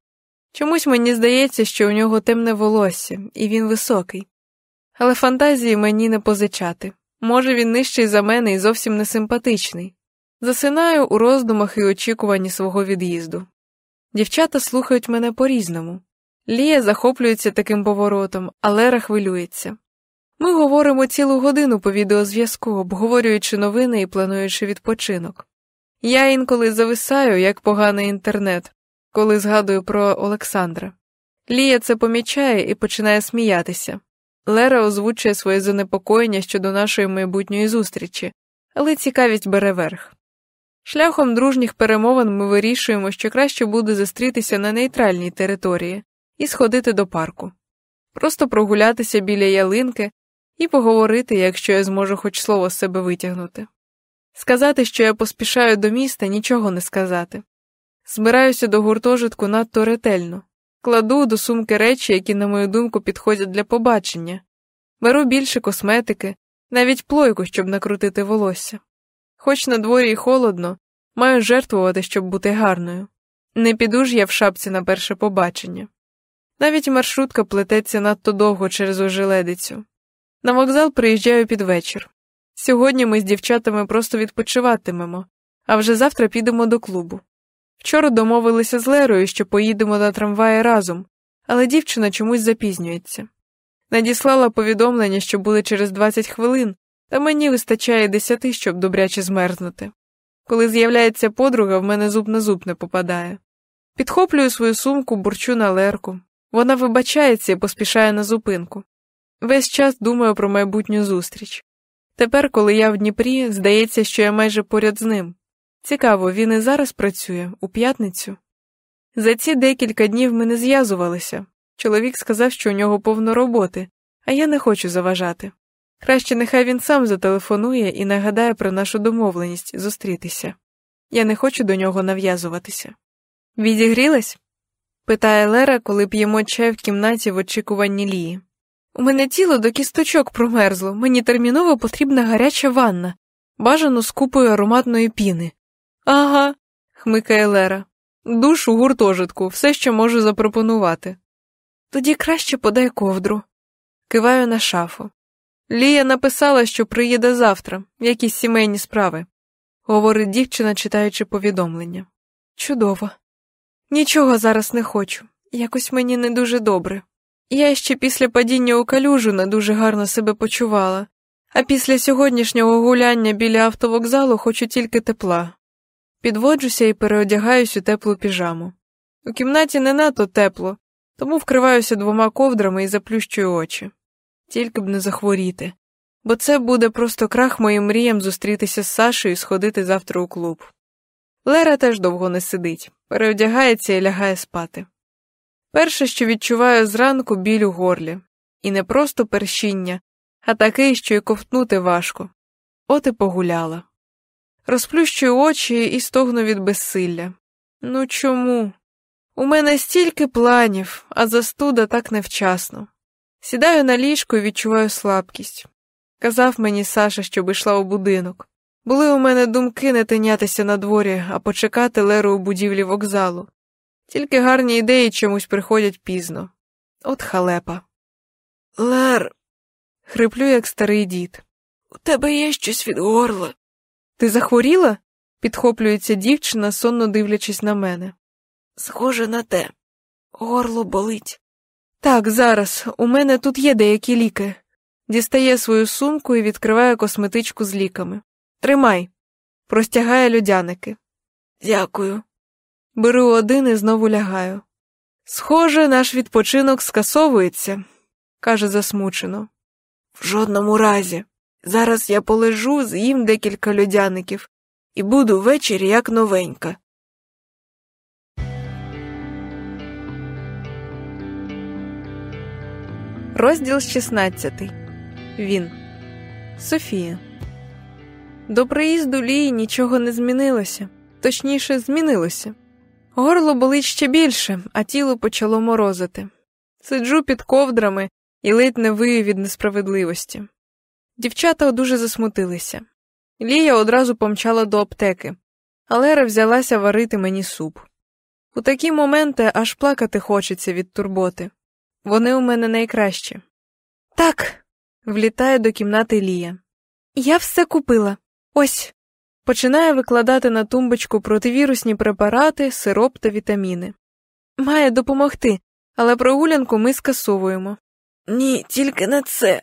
Чомусь мені здається, що у нього темне волосся, і він високий. Але фантазії мені не позичати. Може, він нижчий за мене і зовсім не симпатичний. Засинаю у роздумах і очікуванні свого від'їзду. Дівчата слухають мене по різному. Лія захоплюється таким поворотом, а Лера хвилюється. Ми говоримо цілу годину по відеозв'язку, обговорюючи новини і плануючи відпочинок. Я інколи зависаю, як поганий інтернет, коли згадую про Олександра. Лія це помічає і починає сміятися. Лера озвучує своє занепокоєння щодо нашої майбутньої зустрічі, але цікавість бере верх. Шляхом дружніх перемовин ми вирішуємо, що краще буде зустрітися на нейтральній території і сходити до парку, просто прогулятися біля ялинки і поговорити, якщо я зможу хоч слово з себе витягнути. Сказати, що я поспішаю до міста, нічого не сказати. Збираюся до гуртожитку надто ретельно, кладу до сумки речі, які, на мою думку, підходять для побачення, беру більше косметики, навіть плойку, щоб накрутити волосся. Хоч на дворі й холодно, маю жертвувати, щоб бути гарною. Не піду ж я в шапці на перше побачення. Навіть маршрутка плететься надто довго через ожеледицю. На вокзал приїжджаю під вечір. Сьогодні ми з дівчатами просто відпочиватимемо, а вже завтра підемо до клубу. Вчора домовилися з Лерою, що поїдемо на трамваї разом, але дівчина чомусь запізнюється. Надіслала повідомлення, що буде через 20 хвилин, та мені вистачає десяти, щоб добряче змерзнути. Коли з'являється подруга, в мене зуб на зуб не попадає. Підхоплюю свою сумку, бурчу на лерку. Вона вибачається і поспішає на зупинку. Весь час думаю про майбутню зустріч. Тепер, коли я в Дніпрі, здається, що я майже поряд з ним. Цікаво, він і зараз працює у п'ятницю. За ці декілька днів ми не зв'язувалися. Чоловік сказав, що у нього повно роботи, а я не хочу заважати. Краще нехай він сам зателефонує і нагадає про нашу домовленість зустрітися. Я не хочу до нього нав'язуватися. Відігрілась? питає Лера, коли п'ємо чай в кімнаті в очікуванні Лії. У мене тіло до кісточок промерзло, мені терміново потрібна гаряча ванна, бажано з купою ароматної піни. Ага, хмикає Лера. Душ у гуртожитку, все, що можу запропонувати. Тоді краще подай ковдру. Киваю на шафу. Лія написала, що приїде завтра, якісь сімейні справи, говорить дівчина, читаючи повідомлення. Чудово. Нічого зараз не хочу, якось мені не дуже добре. Я ще після падіння у калюжу не дуже гарно себе почувала, а після сьогоднішнього гуляння біля автовокзалу хочу тільки тепла. Підводжуся і переодягаюсь у теплу піжаму. У кімнаті не надто тепло, тому вкриваюся двома ковдрами і заплющую очі. Тільки б не захворіти, бо це буде просто крах моїм мріям зустрітися з Сашою і сходити завтра у клуб. Лера теж довго не сидить, переодягається і лягає спати. Перше, що відчуваю зранку біль у горлі, і не просто першіння, а такий, що й ковтнути важко. От і погуляла. Розплющую очі і стогну від безсилля. Ну чому? У мене стільки планів, а застуда так невчасно. Сідаю на ліжко і відчуваю слабкість. Казав мені Саша, щоб йшла у будинок. Були у мене думки не тинятися на дворі, а почекати Леру у будівлі вокзалу. Тільки гарні ідеї чомусь приходять пізно. От халепа. Лер. хриплю, як старий дід. У тебе є щось від горла. Ти захворіла? підхоплюється дівчина, сонно дивлячись на мене. Схоже на те. Горло болить. Так, зараз. У мене тут є деякі ліки. Дістає свою сумку і відкриває косметичку з ліками. Тримай. Простягає людяники. Дякую. Беру один і знову лягаю. Схоже, наш відпочинок скасовується, каже засмучено. В жодному разі. Зараз я полежу, з'їм декілька людяників і буду ввечері як новенька. Розділ 16. Він. Софія. До приїзду Лії нічого не змінилося, точніше, змінилося. Горло болить ще більше, а тіло почало морозити. Сиджу під ковдрами і ледь не вию від несправедливості. Дівчата дуже засмутилися. Лія одразу помчала до аптеки, а Лера взялася варити мені суп. У такі моменти аж плакати хочеться від турботи. Вони у мене найкращі. Так, влітає до кімнати Лія. Я все купила. Ось. Починає викладати на тумбочку противірусні препарати, сироп та вітаміни. Має допомогти, але прогулянку ми скасовуємо. Ні, тільки не це.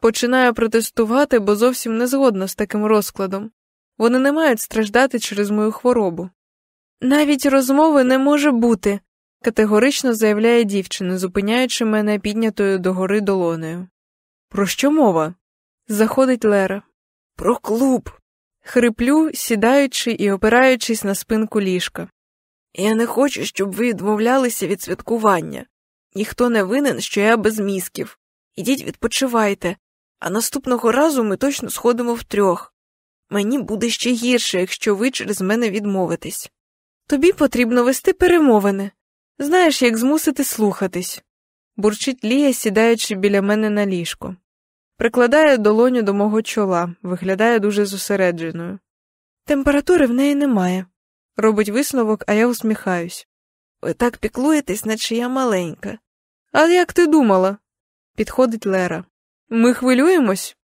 Починаю протестувати, бо зовсім не згодна з таким розкладом. Вони не мають страждати через мою хворобу. Навіть розмови не може бути, категорично заявляє дівчина, зупиняючи мене піднятою догори долонею. Про що мова? Заходить Лера. Про клуб. Хриплю, сідаючи і опираючись на спинку ліжка. Я не хочу, щоб ви відмовлялися від святкування. Ніхто не винен, що я без мізків. Ідіть відпочивайте, а наступного разу ми точно сходимо втрьох. Мені буде ще гірше, якщо ви через мене відмовитесь. Тобі потрібно вести перемовини. Знаєш, як змусити слухатись, бурчить Лія, сідаючи біля мене на ліжко. Прикладає долоню до мого чола, виглядає дуже зосередженою. Температури в неї немає. Робить висновок, а я усміхаюсь. Ви так піклуєтесь, наче я маленька. А як ти думала? Підходить Лера. Ми хвилюємось?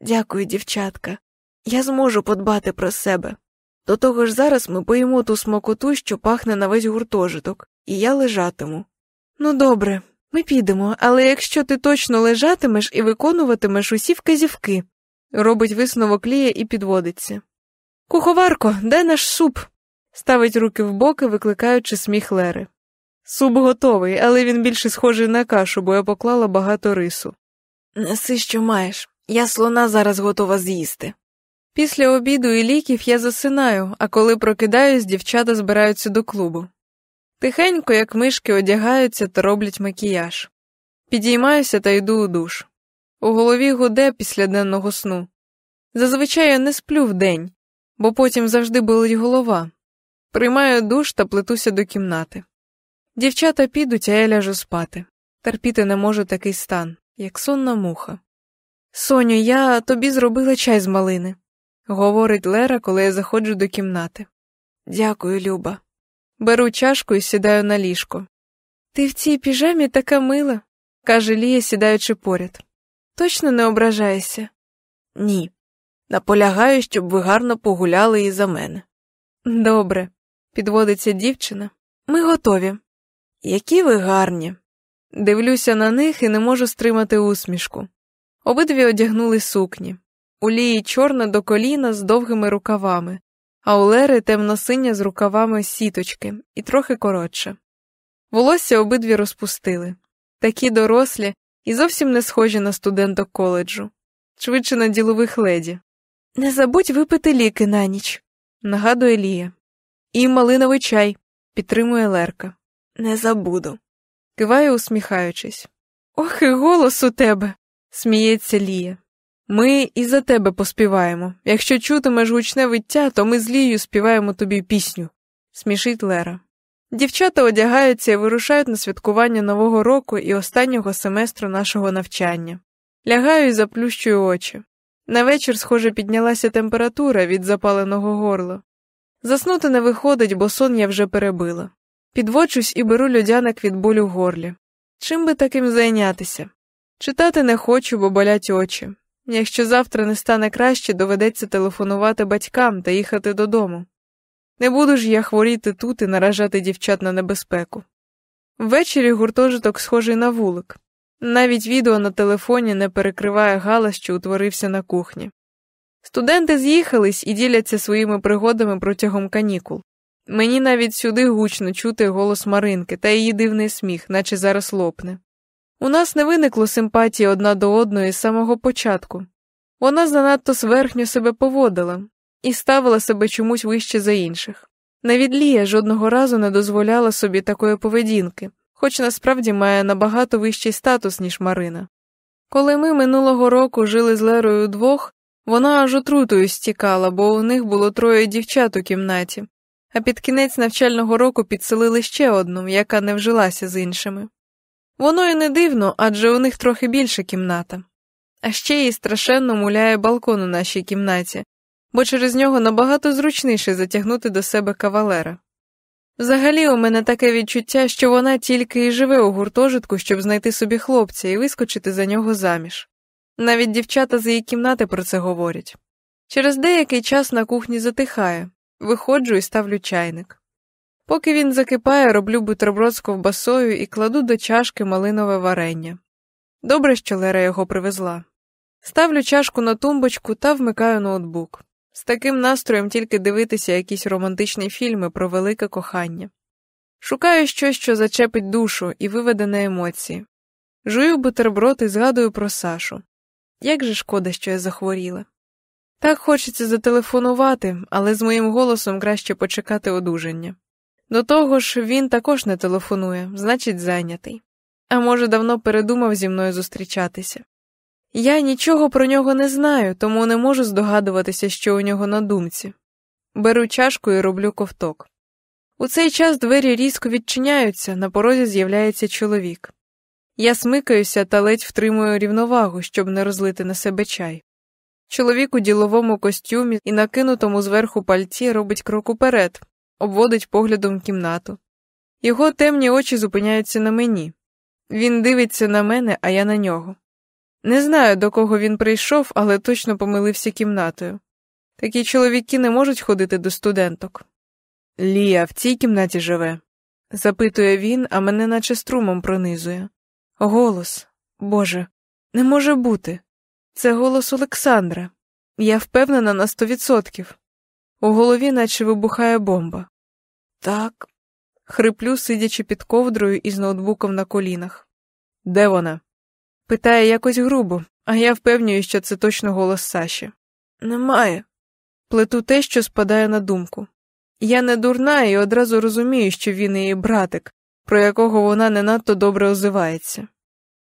Дякую, дівчатка. Я зможу подбати про себе. До того ж зараз ми поїмо ту смакоту, що пахне на весь гуртожиток, і я лежатиму. Ну, добре, ми підемо, але якщо ти точно лежатимеш і виконуватимеш усі вказівки, робить висновок Лія і підводиться. Куховарко, де наш суп? ставить руки в боки, викликаючи сміх Лери. Суп готовий, але він більше схожий на кашу, бо я поклала багато рису. Неси, що маєш, Я слона зараз готова з'їсти. Після обіду і ліків я засинаю, а коли прокидаюсь, дівчата збираються до клубу. Тихенько, як мишки, одягаються та роблять макіяж. Підіймаюся та йду у душ. У голові гуде після денного сну. Зазвичай я не сплю вдень, бо потім завжди болить голова. Приймаю душ та плетуся до кімнати. Дівчата підуть, а я ляжу спати. Терпіти не можу такий стан, як сонна муха. Соню, я тобі зробила чай з малини, говорить Лера, коли я заходжу до кімнати. Дякую, Люба. Беру чашку і сідаю на ліжко. Ти в цій піжамі така мила, каже Лія, сідаючи поряд. Точно не ображаєшся? Ні. Наполягаю, щоб ви гарно погуляли і за мене. Добре, підводиться дівчина. Ми готові. Які ви гарні. Дивлюся на них і не можу стримати усмішку. Обидві одягнули сукні. У Лії чорна до коліна з довгими рукавами, а у Лери темно-синя з рукавами сіточки і трохи коротше. Волосся обидві розпустили, такі дорослі і зовсім не схожі на студенток коледжу, швидше на ділових леді. Не забудь випити ліки на ніч, нагадує Лія. І малиновий чай, підтримує Лерка. Не забуду. Киваю, усміхаючись. Ох, і голос у тебе, сміється Лія. Ми і за тебе поспіваємо. Якщо чутимеш гучне виття, то ми з Лією співаємо тобі пісню, смішить Лера. Дівчата одягаються і вирушають на святкування Нового року і останнього семестру нашого навчання. Лягаю і заплющую очі. На вечір, схоже, піднялася температура від запаленого горла. Заснути не виходить, бо сон я вже перебила. Підводжусь і беру людяник від болю в горлі. Чим би таким зайнятися? Читати не хочу, бо болять очі. Якщо завтра не стане краще, доведеться телефонувати батькам та їхати додому. Не буду ж я хворіти тут і наражати дівчат на небезпеку. Ввечері гуртожиток схожий на вулик. Навіть відео на телефоні не перекриває галас, що утворився на кухні. Студенти з'їхались і діляться своїми пригодами протягом канікул. Мені навіть сюди гучно чути голос Маринки та її дивний сміх, наче зараз лопне. У нас не виникло симпатії одна до одної з самого початку. Вона занадто зверхньо себе поводила і ставила себе чомусь вище за інших. Навіть Лія жодного разу не дозволяла собі такої поведінки, хоч насправді має набагато вищий статус, ніж Марина. Коли ми минулого року жили з Лерою двох, вона аж отрутою стікала, бо у них було троє дівчат у кімнаті, а під кінець навчального року підселили ще одну, яка не вжилася з іншими. Воно і не дивно, адже у них трохи більша кімната. А ще їй страшенно муляє балкон у нашій кімнаті, бо через нього набагато зручніше затягнути до себе кавалера. Взагалі, у мене таке відчуття, що вона тільки і живе у гуртожитку, щоб знайти собі хлопця і вискочити за нього заміж. Навіть дівчата з її кімнати про це говорять. Через деякий час на кухні затихає, виходжу і ставлю чайник. Поки він закипає, роблю бутерброд з ковбасою і кладу до чашки малинове варення. Добре, що Лера його привезла. Ставлю чашку на тумбочку та вмикаю ноутбук. З таким настроєм тільки дивитися якісь романтичні фільми про велике кохання. Шукаю щось, що зачепить душу і виведе на емоції. Жую бутерброд і згадую про Сашу. Як же шкода, що я захворіла. Так хочеться зателефонувати, але з моїм голосом краще почекати одужання. До того ж, він також не телефонує, значить, зайнятий. А може, давно передумав зі мною зустрічатися. Я нічого про нього не знаю, тому не можу здогадуватися, що у нього на думці. Беру чашку і роблю ковток. У цей час двері різко відчиняються, на порозі з'являється чоловік. Я смикаюся та ледь втримую рівновагу, щоб не розлити на себе чай. Чоловік у діловому костюмі і накинутому зверху пальці робить крок уперед, обводить поглядом кімнату. Його темні очі зупиняються на мені. Він дивиться на мене, а я на нього. Не знаю, до кого він прийшов, але точно помилився кімнатою. Такі чоловіки не можуть ходити до студенток. Лія в цій кімнаті живе, запитує він, а мене наче струмом пронизує. Голос, Боже, не може бути. Це голос Олександра. Я впевнена на сто відсотків. У голові наче вибухає бомба. Так, хриплю, сидячи під ковдрою із ноутбуком на колінах. Де вона? Питає якось грубо, а я впевнюю, що це точно голос Саші. Немає. Плету те, що спадає на думку. Я не дурна і одразу розумію, що він її братик, про якого вона не надто добре озивається.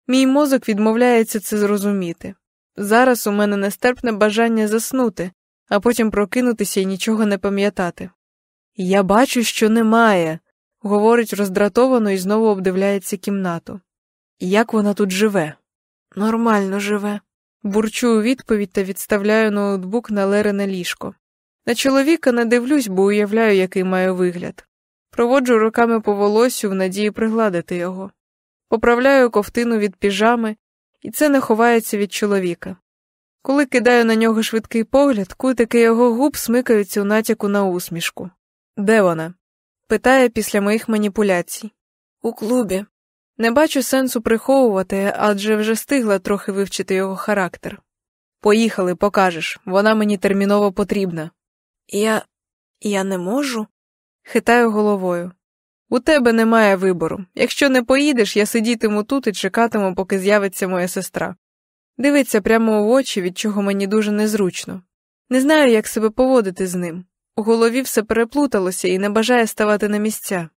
Мій мозок відмовляється це зрозуміти. Зараз у мене нестерпне бажання заснути, а потім прокинутися і нічого не пам'ятати. Я бачу, що немає, говорить роздратовано і знову обдивляється кімнату. Як вона тут живе? Нормально живе. Бурчу у відповідь та відставляю ноутбук на Лерене ліжко. На чоловіка не дивлюсь, бо уявляю, який має вигляд. Проводжу руками по волосю в надії пригладити його. Поправляю ковтину від піжами, і це не ховається від чоловіка. Коли кидаю на нього швидкий погляд, кутики його губ смикаються у натяку на усмішку. Де вона? питає після моїх маніпуляцій. У клубі. Не бачу сенсу приховувати, адже вже стигла трохи вивчити його характер. Поїхали, покажеш, вона мені терміново потрібна. Я. я не можу? Хитаю головою. У тебе немає вибору. Якщо не поїдеш, я сидітиму тут і чекатиму, поки з'явиться моя сестра. Дивиться прямо в очі, від чого мені дуже незручно. Не знаю, як себе поводити з ним. У голові все переплуталося і не бажає ставати на місця.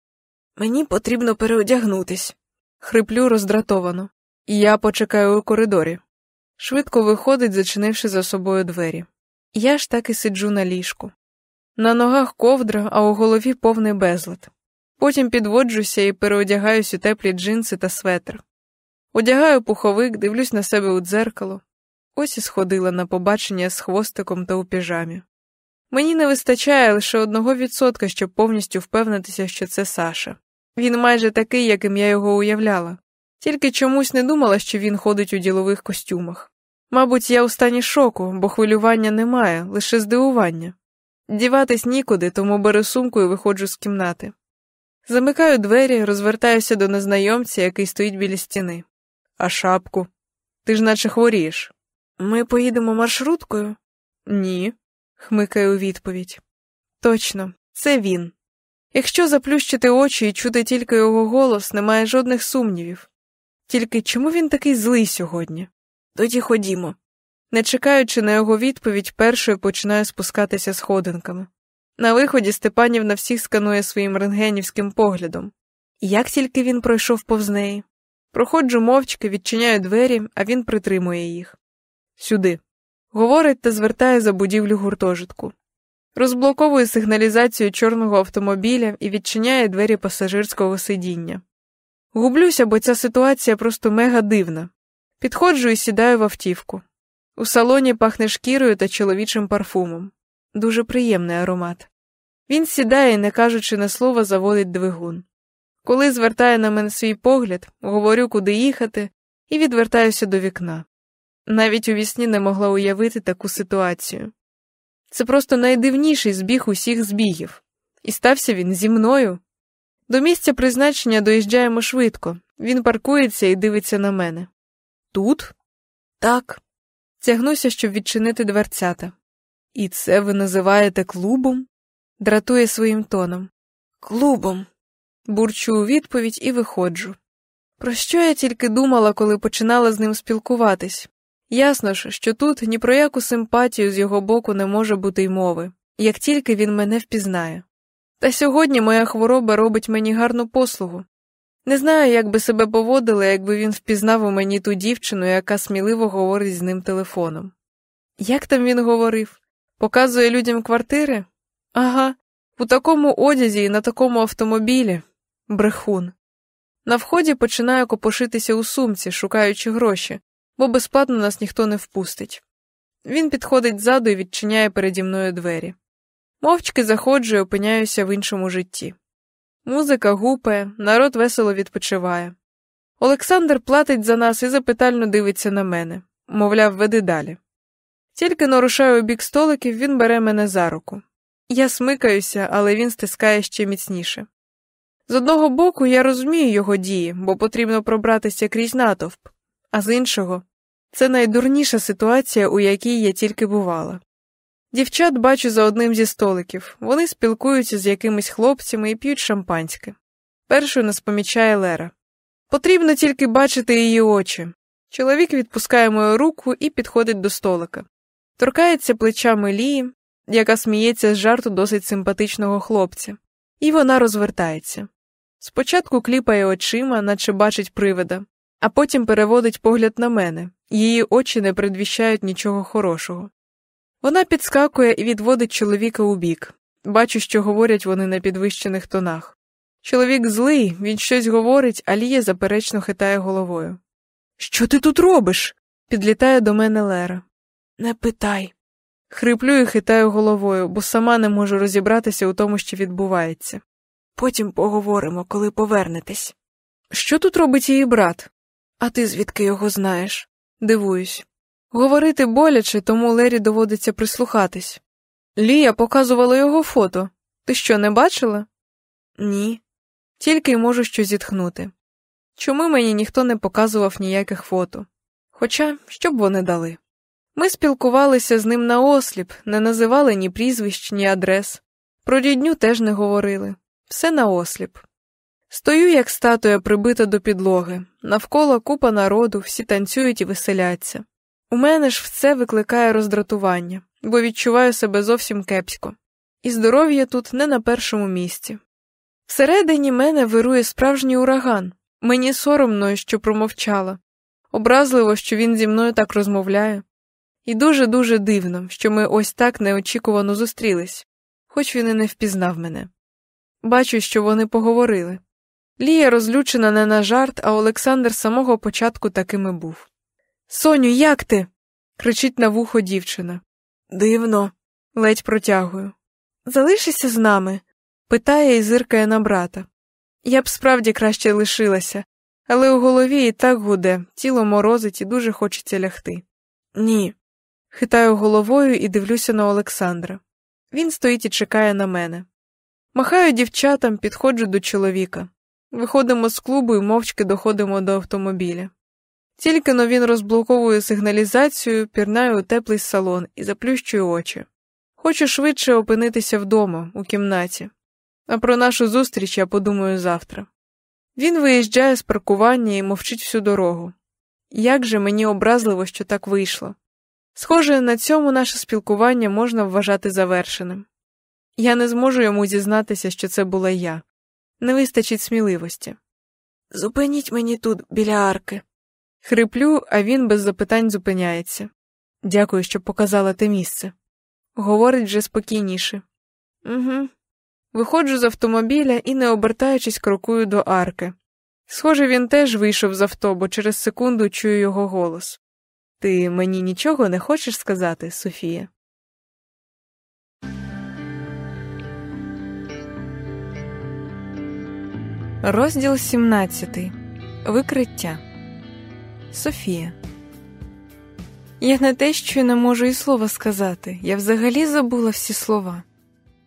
Мені потрібно переодягнутись, хриплю роздратовано, і я почекаю у коридорі. Швидко виходить, зачинивши за собою двері. Я ж так і сиджу на ліжку. На ногах ковдра, а у голові повний безлад. Потім підводжуся і переодягаюсь у теплі джинси та светр. Одягаю пуховик, дивлюсь на себе у дзеркало. Ось і сходила на побачення з хвостиком та у піжамі. Мені не вистачає лише одного відсотка, щоб повністю впевнитися, що це Саша. Він майже такий, яким я його уявляла, тільки чомусь не думала, що він ходить у ділових костюмах. Мабуть, я у стані шоку, бо хвилювання немає, лише здивування. Діватись нікуди, тому беру сумку і виходжу з кімнати. Замикаю двері, розвертаюся до незнайомця, який стоїть біля стіни. А шапку? Ти ж наче хворієш. Ми поїдемо маршруткою? Ні, хмикає у відповідь. Точно, це він. Якщо заплющити очі і чути тільки його голос, немає жодних сумнівів. Тільки чому він такий злий сьогодні? Тоді ходімо. Не чекаючи на його відповідь, першою починаю спускатися сходинками. На виході Степанівна всіх сканує своїм рентгенівським поглядом. Як тільки він пройшов повз неї. Проходжу мовчки, відчиняю двері, а він притримує їх. Сюди. Говорить та звертає за будівлю гуртожитку. Розблоковує сигналізацію чорного автомобіля і відчиняє двері пасажирського сидіння. Гублюся, бо ця ситуація просто мега дивна. Підходжу і сідаю в автівку. У салоні пахне шкірою та чоловічим парфумом. Дуже приємний аромат. Він сідає, не кажучи на слова, заводить двигун. Коли звертає на мене свій погляд, говорю, куди їхати, і відвертаюся до вікна. Навіть у вісні не могла уявити таку ситуацію. Це просто найдивніший збіг усіх збігів, і стався він зі мною. До місця призначення доїжджаємо швидко, він паркується і дивиться на мене. Тут? Так. Тягнуся, щоб відчинити дверцята. І це ви називаєте клубом? дратує своїм тоном. Клубом. Бурчу у відповідь і виходжу. Про що я тільки думала, коли починала з ним спілкуватись? Ясно ж, що тут ні про яку симпатію з його боку не може бути й мови, як тільки він мене впізнає. Та сьогодні моя хвороба робить мені гарну послугу. Не знаю, як би себе поводила, якби він впізнав у мені ту дівчину, яка сміливо говорить з ним телефоном. Як там він говорив? Показує людям квартири? Ага, у такому одязі і на такому автомобілі. Брехун. На вході починаю копошитися у сумці, шукаючи гроші, бо безплатно нас ніхто не впустить. Він підходить ззаду і відчиняє переді мною двері. Мовчки заходжу і опиняюся в іншому житті. Музика гупає, народ весело відпочиває. Олександр платить за нас і запитально дивиться на мене, мовляв, веди далі. Тільки нарушаю бік столиків, він бере мене за руку. Я смикаюся, але він стискає ще міцніше. З одного боку, я розумію його дії, бо потрібно пробратися крізь натовп, а з іншого, це найдурніша ситуація, у якій я тільки бувала. Дівчат бачу за одним зі столиків, вони спілкуються з якимись хлопцями і п'ють шампанське. Першою нас помічає Лера. Потрібно тільки бачити її очі. Чоловік відпускає мою руку і підходить до столика. Торкається плечами Лії, яка сміється з жарту досить симпатичного хлопця, і вона розвертається. Спочатку кліпає очима, наче бачить привида, а потім переводить погляд на мене, її очі не предвіщають нічого хорошого. Вона підскакує і відводить чоловіка у бік. Бачу, що говорять вони на підвищених тонах. Чоловік злий, він щось говорить, а Лія заперечно хитає головою. Що ти тут робиш? підлітає до мене Лера. Не питай. Хриплю і хитаю головою, бо сама не можу розібратися у тому, що відбувається. Потім поговоримо, коли повернетесь. Що тут робить її брат? А ти звідки його знаєш? Дивуюсь. Говорити боляче, тому Лері доводиться прислухатись. Лія показувала його фото. Ти що, не бачила? Ні. Тільки й можу що зітхнути. Чому мені ніхто не показував ніяких фото? Хоча, що б вони дали? Ми спілкувалися з ним наосліп, не називали ні прізвищ, ні адрес. Про рідню теж не говорили. Все наосліп. Стою, як статуя прибита до підлоги, навколо купа народу, всі танцюють і веселяться. У мене ж все викликає роздратування, бо відчуваю себе зовсім кепсько, і здоров'я тут не на першому місці. Всередині мене вирує справжній ураган, мені соромно, що промовчала, образливо, що він зі мною так розмовляє, і дуже дуже дивно, що ми ось так неочікувано зустрілись, хоч він і не впізнав мене. Бачу, що вони поговорили. Лія розлючена не на жарт, а Олександр самого початку такими був. Соню, як ти? кричить на вухо дівчина. Дивно, ледь протягую. Залишися з нами, питає і зиркає на брата. Я б справді краще лишилася, але у голові і так гуде, тіло морозить і дуже хочеться лягти. Ні. Хитаю головою і дивлюся на Олександра. Він стоїть і чекає на мене. Махаю дівчатам, підходжу до чоловіка. Виходимо з клубу і мовчки доходимо до автомобіля. Тільки но він розблоковує сигналізацію, пірнаю у теплий салон і заплющую очі. Хочу швидше опинитися вдома, у кімнаті, а про нашу зустріч я подумаю завтра. Він виїжджає з паркування і мовчить всю дорогу. Як же мені образливо, що так вийшло. Схоже, на цьому наше спілкування можна вважати завершеним. Я не зможу йому зізнатися, що це була я. Не вистачить сміливості. Зупиніть мені тут, біля арки. Хриплю, а він без запитань зупиняється. Дякую, що показала те місце. Говорить вже спокійніше. Угу. Виходжу з автомобіля і, не обертаючись, крокую до арки. Схоже, він теж вийшов з авто, бо через секунду чую його голос. Ти мені нічого не хочеш сказати, Софія? Розділ 17. Викриття Софія. Я не те, що не можу і слова сказати. Я взагалі забула всі слова.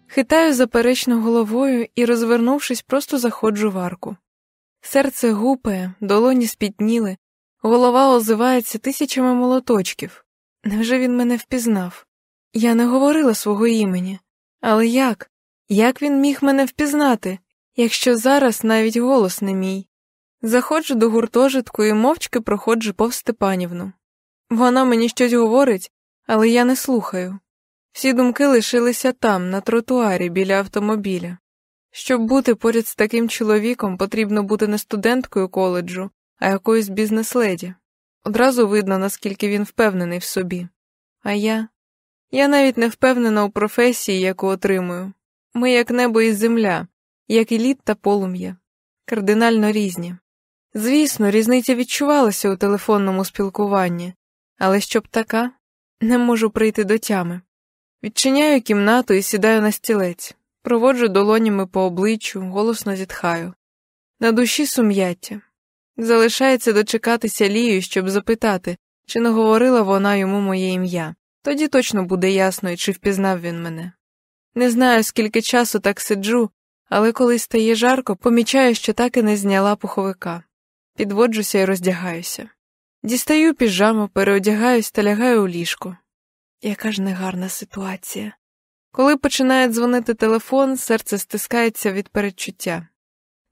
Хитаю заперечно головою і, розвернувшись, просто заходжу в арку. Серце гупає, долоні спітніли, голова озивається тисячами молоточків. Невже він мене впізнав? Я не говорила свого імені. Але як? Як він міг мене впізнати, якщо зараз навіть голос не мій? Заходжу до гуртожитку і мовчки проходжу повз Степанівну. Вона мені щось говорить, але я не слухаю. Всі думки лишилися там, на тротуарі, біля автомобіля. Щоб бути поряд з таким чоловіком, потрібно бути не студенткою коледжу, а якоюсь бізнес-леді. Одразу видно, наскільки він впевнений в собі. А я? Я навіть не впевнена у професії, яку отримую. Ми як небо і земля, як і лід та полум'я, кардинально різні. Звісно, різниця відчувалася у телефонному спілкуванні, але щоб така, не можу прийти до тями. Відчиняю кімнату і сідаю на стілець, проводжу долонями по обличчю, голосно зітхаю. На душі сум'яття. Залишається дочекатися Лію, щоб запитати, чи не говорила вона йому моє ім'я. Тоді точно буде ясно, чи впізнав він мене. Не знаю, скільки часу так сиджу, але коли стає жарко, помічаю, що так і не зняла пуховика. Підводжуся і роздягаюся. Дістаю піжаму, переодягаюсь та лягаю у ліжко. Яка ж негарна ситуація. Коли починає дзвонити телефон, серце стискається від передчуття.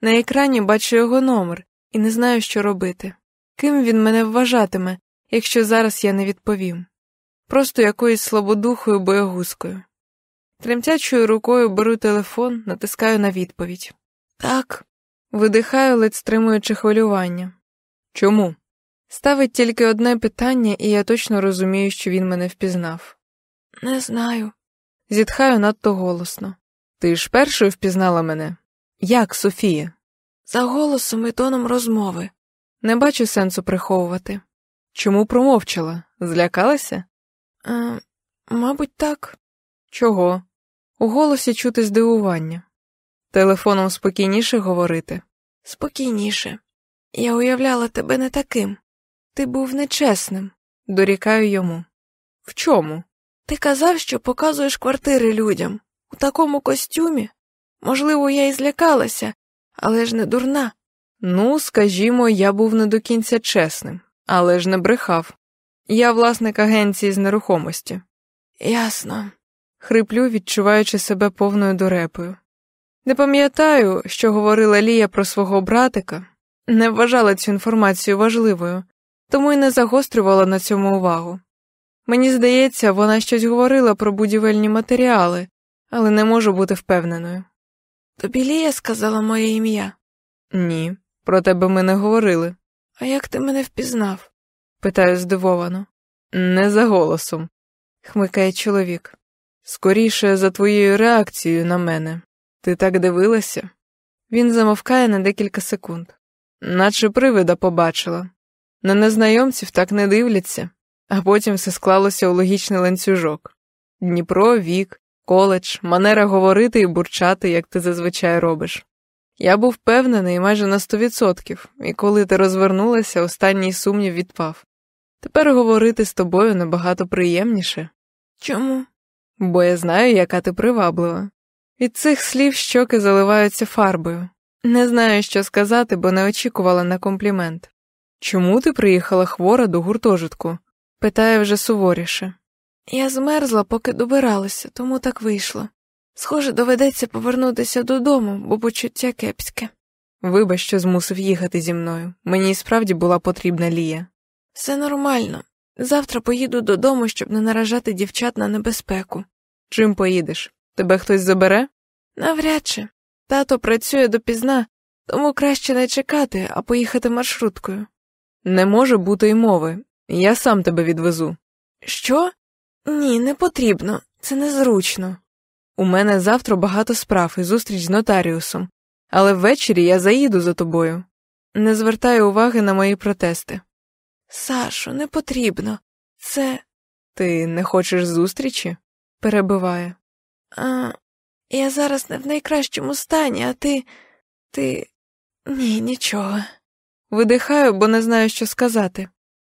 На екрані бачу його номер і не знаю, що робити. ким він мене вважатиме, якщо зараз я не відповім. Просто якоюсь слабодухою боягузкою. Тремтячою рукою беру телефон, натискаю на відповідь. Так, видихаю, ледь стримуючи хвилювання. Чому? Ставить тільки одне питання, і я точно розумію, що він мене впізнав. Не знаю. Зітхаю надто голосно. Ти ж першою впізнала мене? Як, Софія? За голосом і тоном розмови. Не бачу сенсу приховувати. Чому промовчала? Злякалася? Е, Мабуть, так. Чого? У голосі чути здивування. Телефоном спокійніше говорити? Спокійніше. Я уявляла тебе не таким. Ти був нечесним, дорікаю йому. В чому? Ти казав, що показуєш квартири людям. У такому костюмі. Можливо, я і злякалася, але ж не дурна. Ну, скажімо, я був не до кінця чесним, але ж не брехав. Я власник агенції з нерухомості. Ясно. Хриплю, відчуваючи себе повною дурепою. Не пам'ятаю, що говорила Лія про свого братика, не вважала цю інформацію важливою, тому й не загострювала на цьому увагу. Мені здається, вона щось говорила про будівельні матеріали, але не можу бути впевненою. Тобі Лія сказала моє ім'я? Ні, про тебе ми не говорили. А як ти мене впізнав? питаю здивовано. Не за голосом, хмикає чоловік. Скоріше за твоєю реакцією на мене. Ти так дивилася? Він замовкає на декілька секунд, наче привида побачила. На незнайомців так не дивляться, а потім все склалося у логічний ланцюжок Дніпро, вік, коледж, манера говорити і бурчати, як ти зазвичай робиш. Я був впевнений майже на сто відсотків, і коли ти розвернулася, останній сумнів відпав. Тепер говорити з тобою набагато приємніше. Чому? Бо я знаю, яка ти приваблива. Від цих слів щоки заливаються фарбою. Не знаю, що сказати, бо не очікувала на комплімент. Чому ти приїхала хвора до гуртожитку? питає вже суворіше. Я змерзла, поки добиралася, тому так вийшло. Схоже, доведеться повернутися додому, бо почуття кепське. Вибач, що змусив їхати зі мною. Мені і справді була потрібна Лія. Все нормально. Завтра поїду додому, щоб не наражати дівчат на небезпеку. Чим поїдеш? Тебе хтось забере? Навряд чи. Тато працює допізна, тому краще не чекати, а поїхати маршруткою. Не може бути й мови. Я сам тебе відвезу. Що? Ні, не потрібно, це незручно. У мене завтра багато справ і зустріч з нотаріусом, але ввечері я заїду за тобою. Не звертаю уваги на мої протести. Сашо, не потрібно. Це. Ти не хочеш зустрічі? перебиває. А я зараз не в найкращому стані, а ти. ти. Ні, нічого. Видихаю, бо не знаю, що сказати.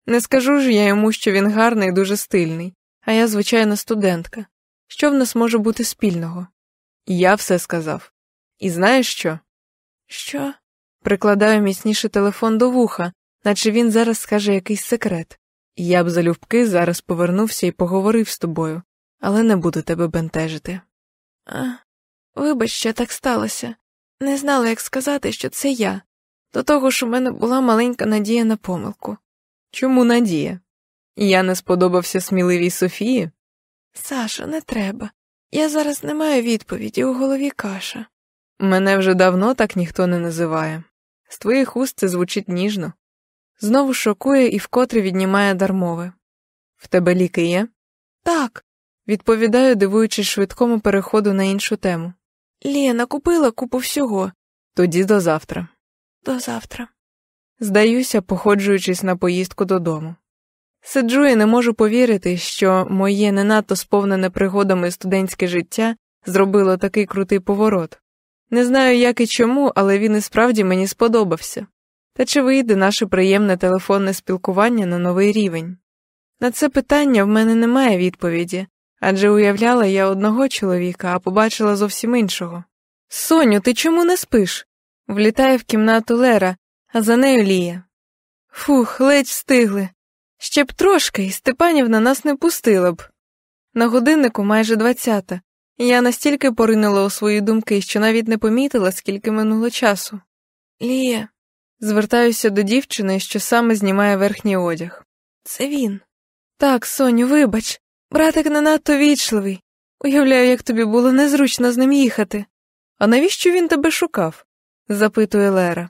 Не скажу ж я йому, що він гарний і дуже стильний, а я звичайна студентка. Що в нас може бути спільного? Я все сказав. І знаєш що? Що? Прикладаю міцніше телефон до вуха, наче він зараз скаже якийсь секрет. Я б залюбки зараз повернувся і поговорив з тобою, але не буду тебе бентежити. А, вибач, що так сталося. Не знала, як сказати, що це я. До того ж у мене була маленька надія на помилку. Чому надія? Я не сподобався сміливій Софії? Саша, не треба. Я зараз не маю відповіді, у голові каша. Мене вже давно так ніхто не називає. З твоїх уст це звучить ніжно. Знову шокує і вкотре віднімає дармове. В тебе ліки є? Так, відповідаю, дивуючись швидкому переходу на іншу тему. Лєна купила купу всього. Тоді до завтра. До завтра. Здаюся, походжуючись на поїздку додому. Сиджу і не можу повірити, що моє не надто сповнене пригодами студентське життя зробило такий крутий поворот. Не знаю, як і чому, але він і справді мені сподобався. Та чи вийде наше приємне телефонне спілкування на новий рівень? На це питання в мене немає відповіді, адже уявляла я одного чоловіка, а побачила зовсім іншого. Соню, ти чому не спиш? Влітає в кімнату Лера, а за нею Лія. Фух, ледь встигли. Ще б трошки, і Степанівна нас не пустила б. На годиннику майже двадцята, я настільки поринула у свої думки, що навіть не помітила, скільки минуло часу. Лія, Звертаюся до дівчини, що саме знімає верхній одяг. Це він. Так, Соню, вибач, братик не надто вічливий. Уявляю, як тобі було незручно з ним їхати. А навіщо він тебе шукав? запитує Лера.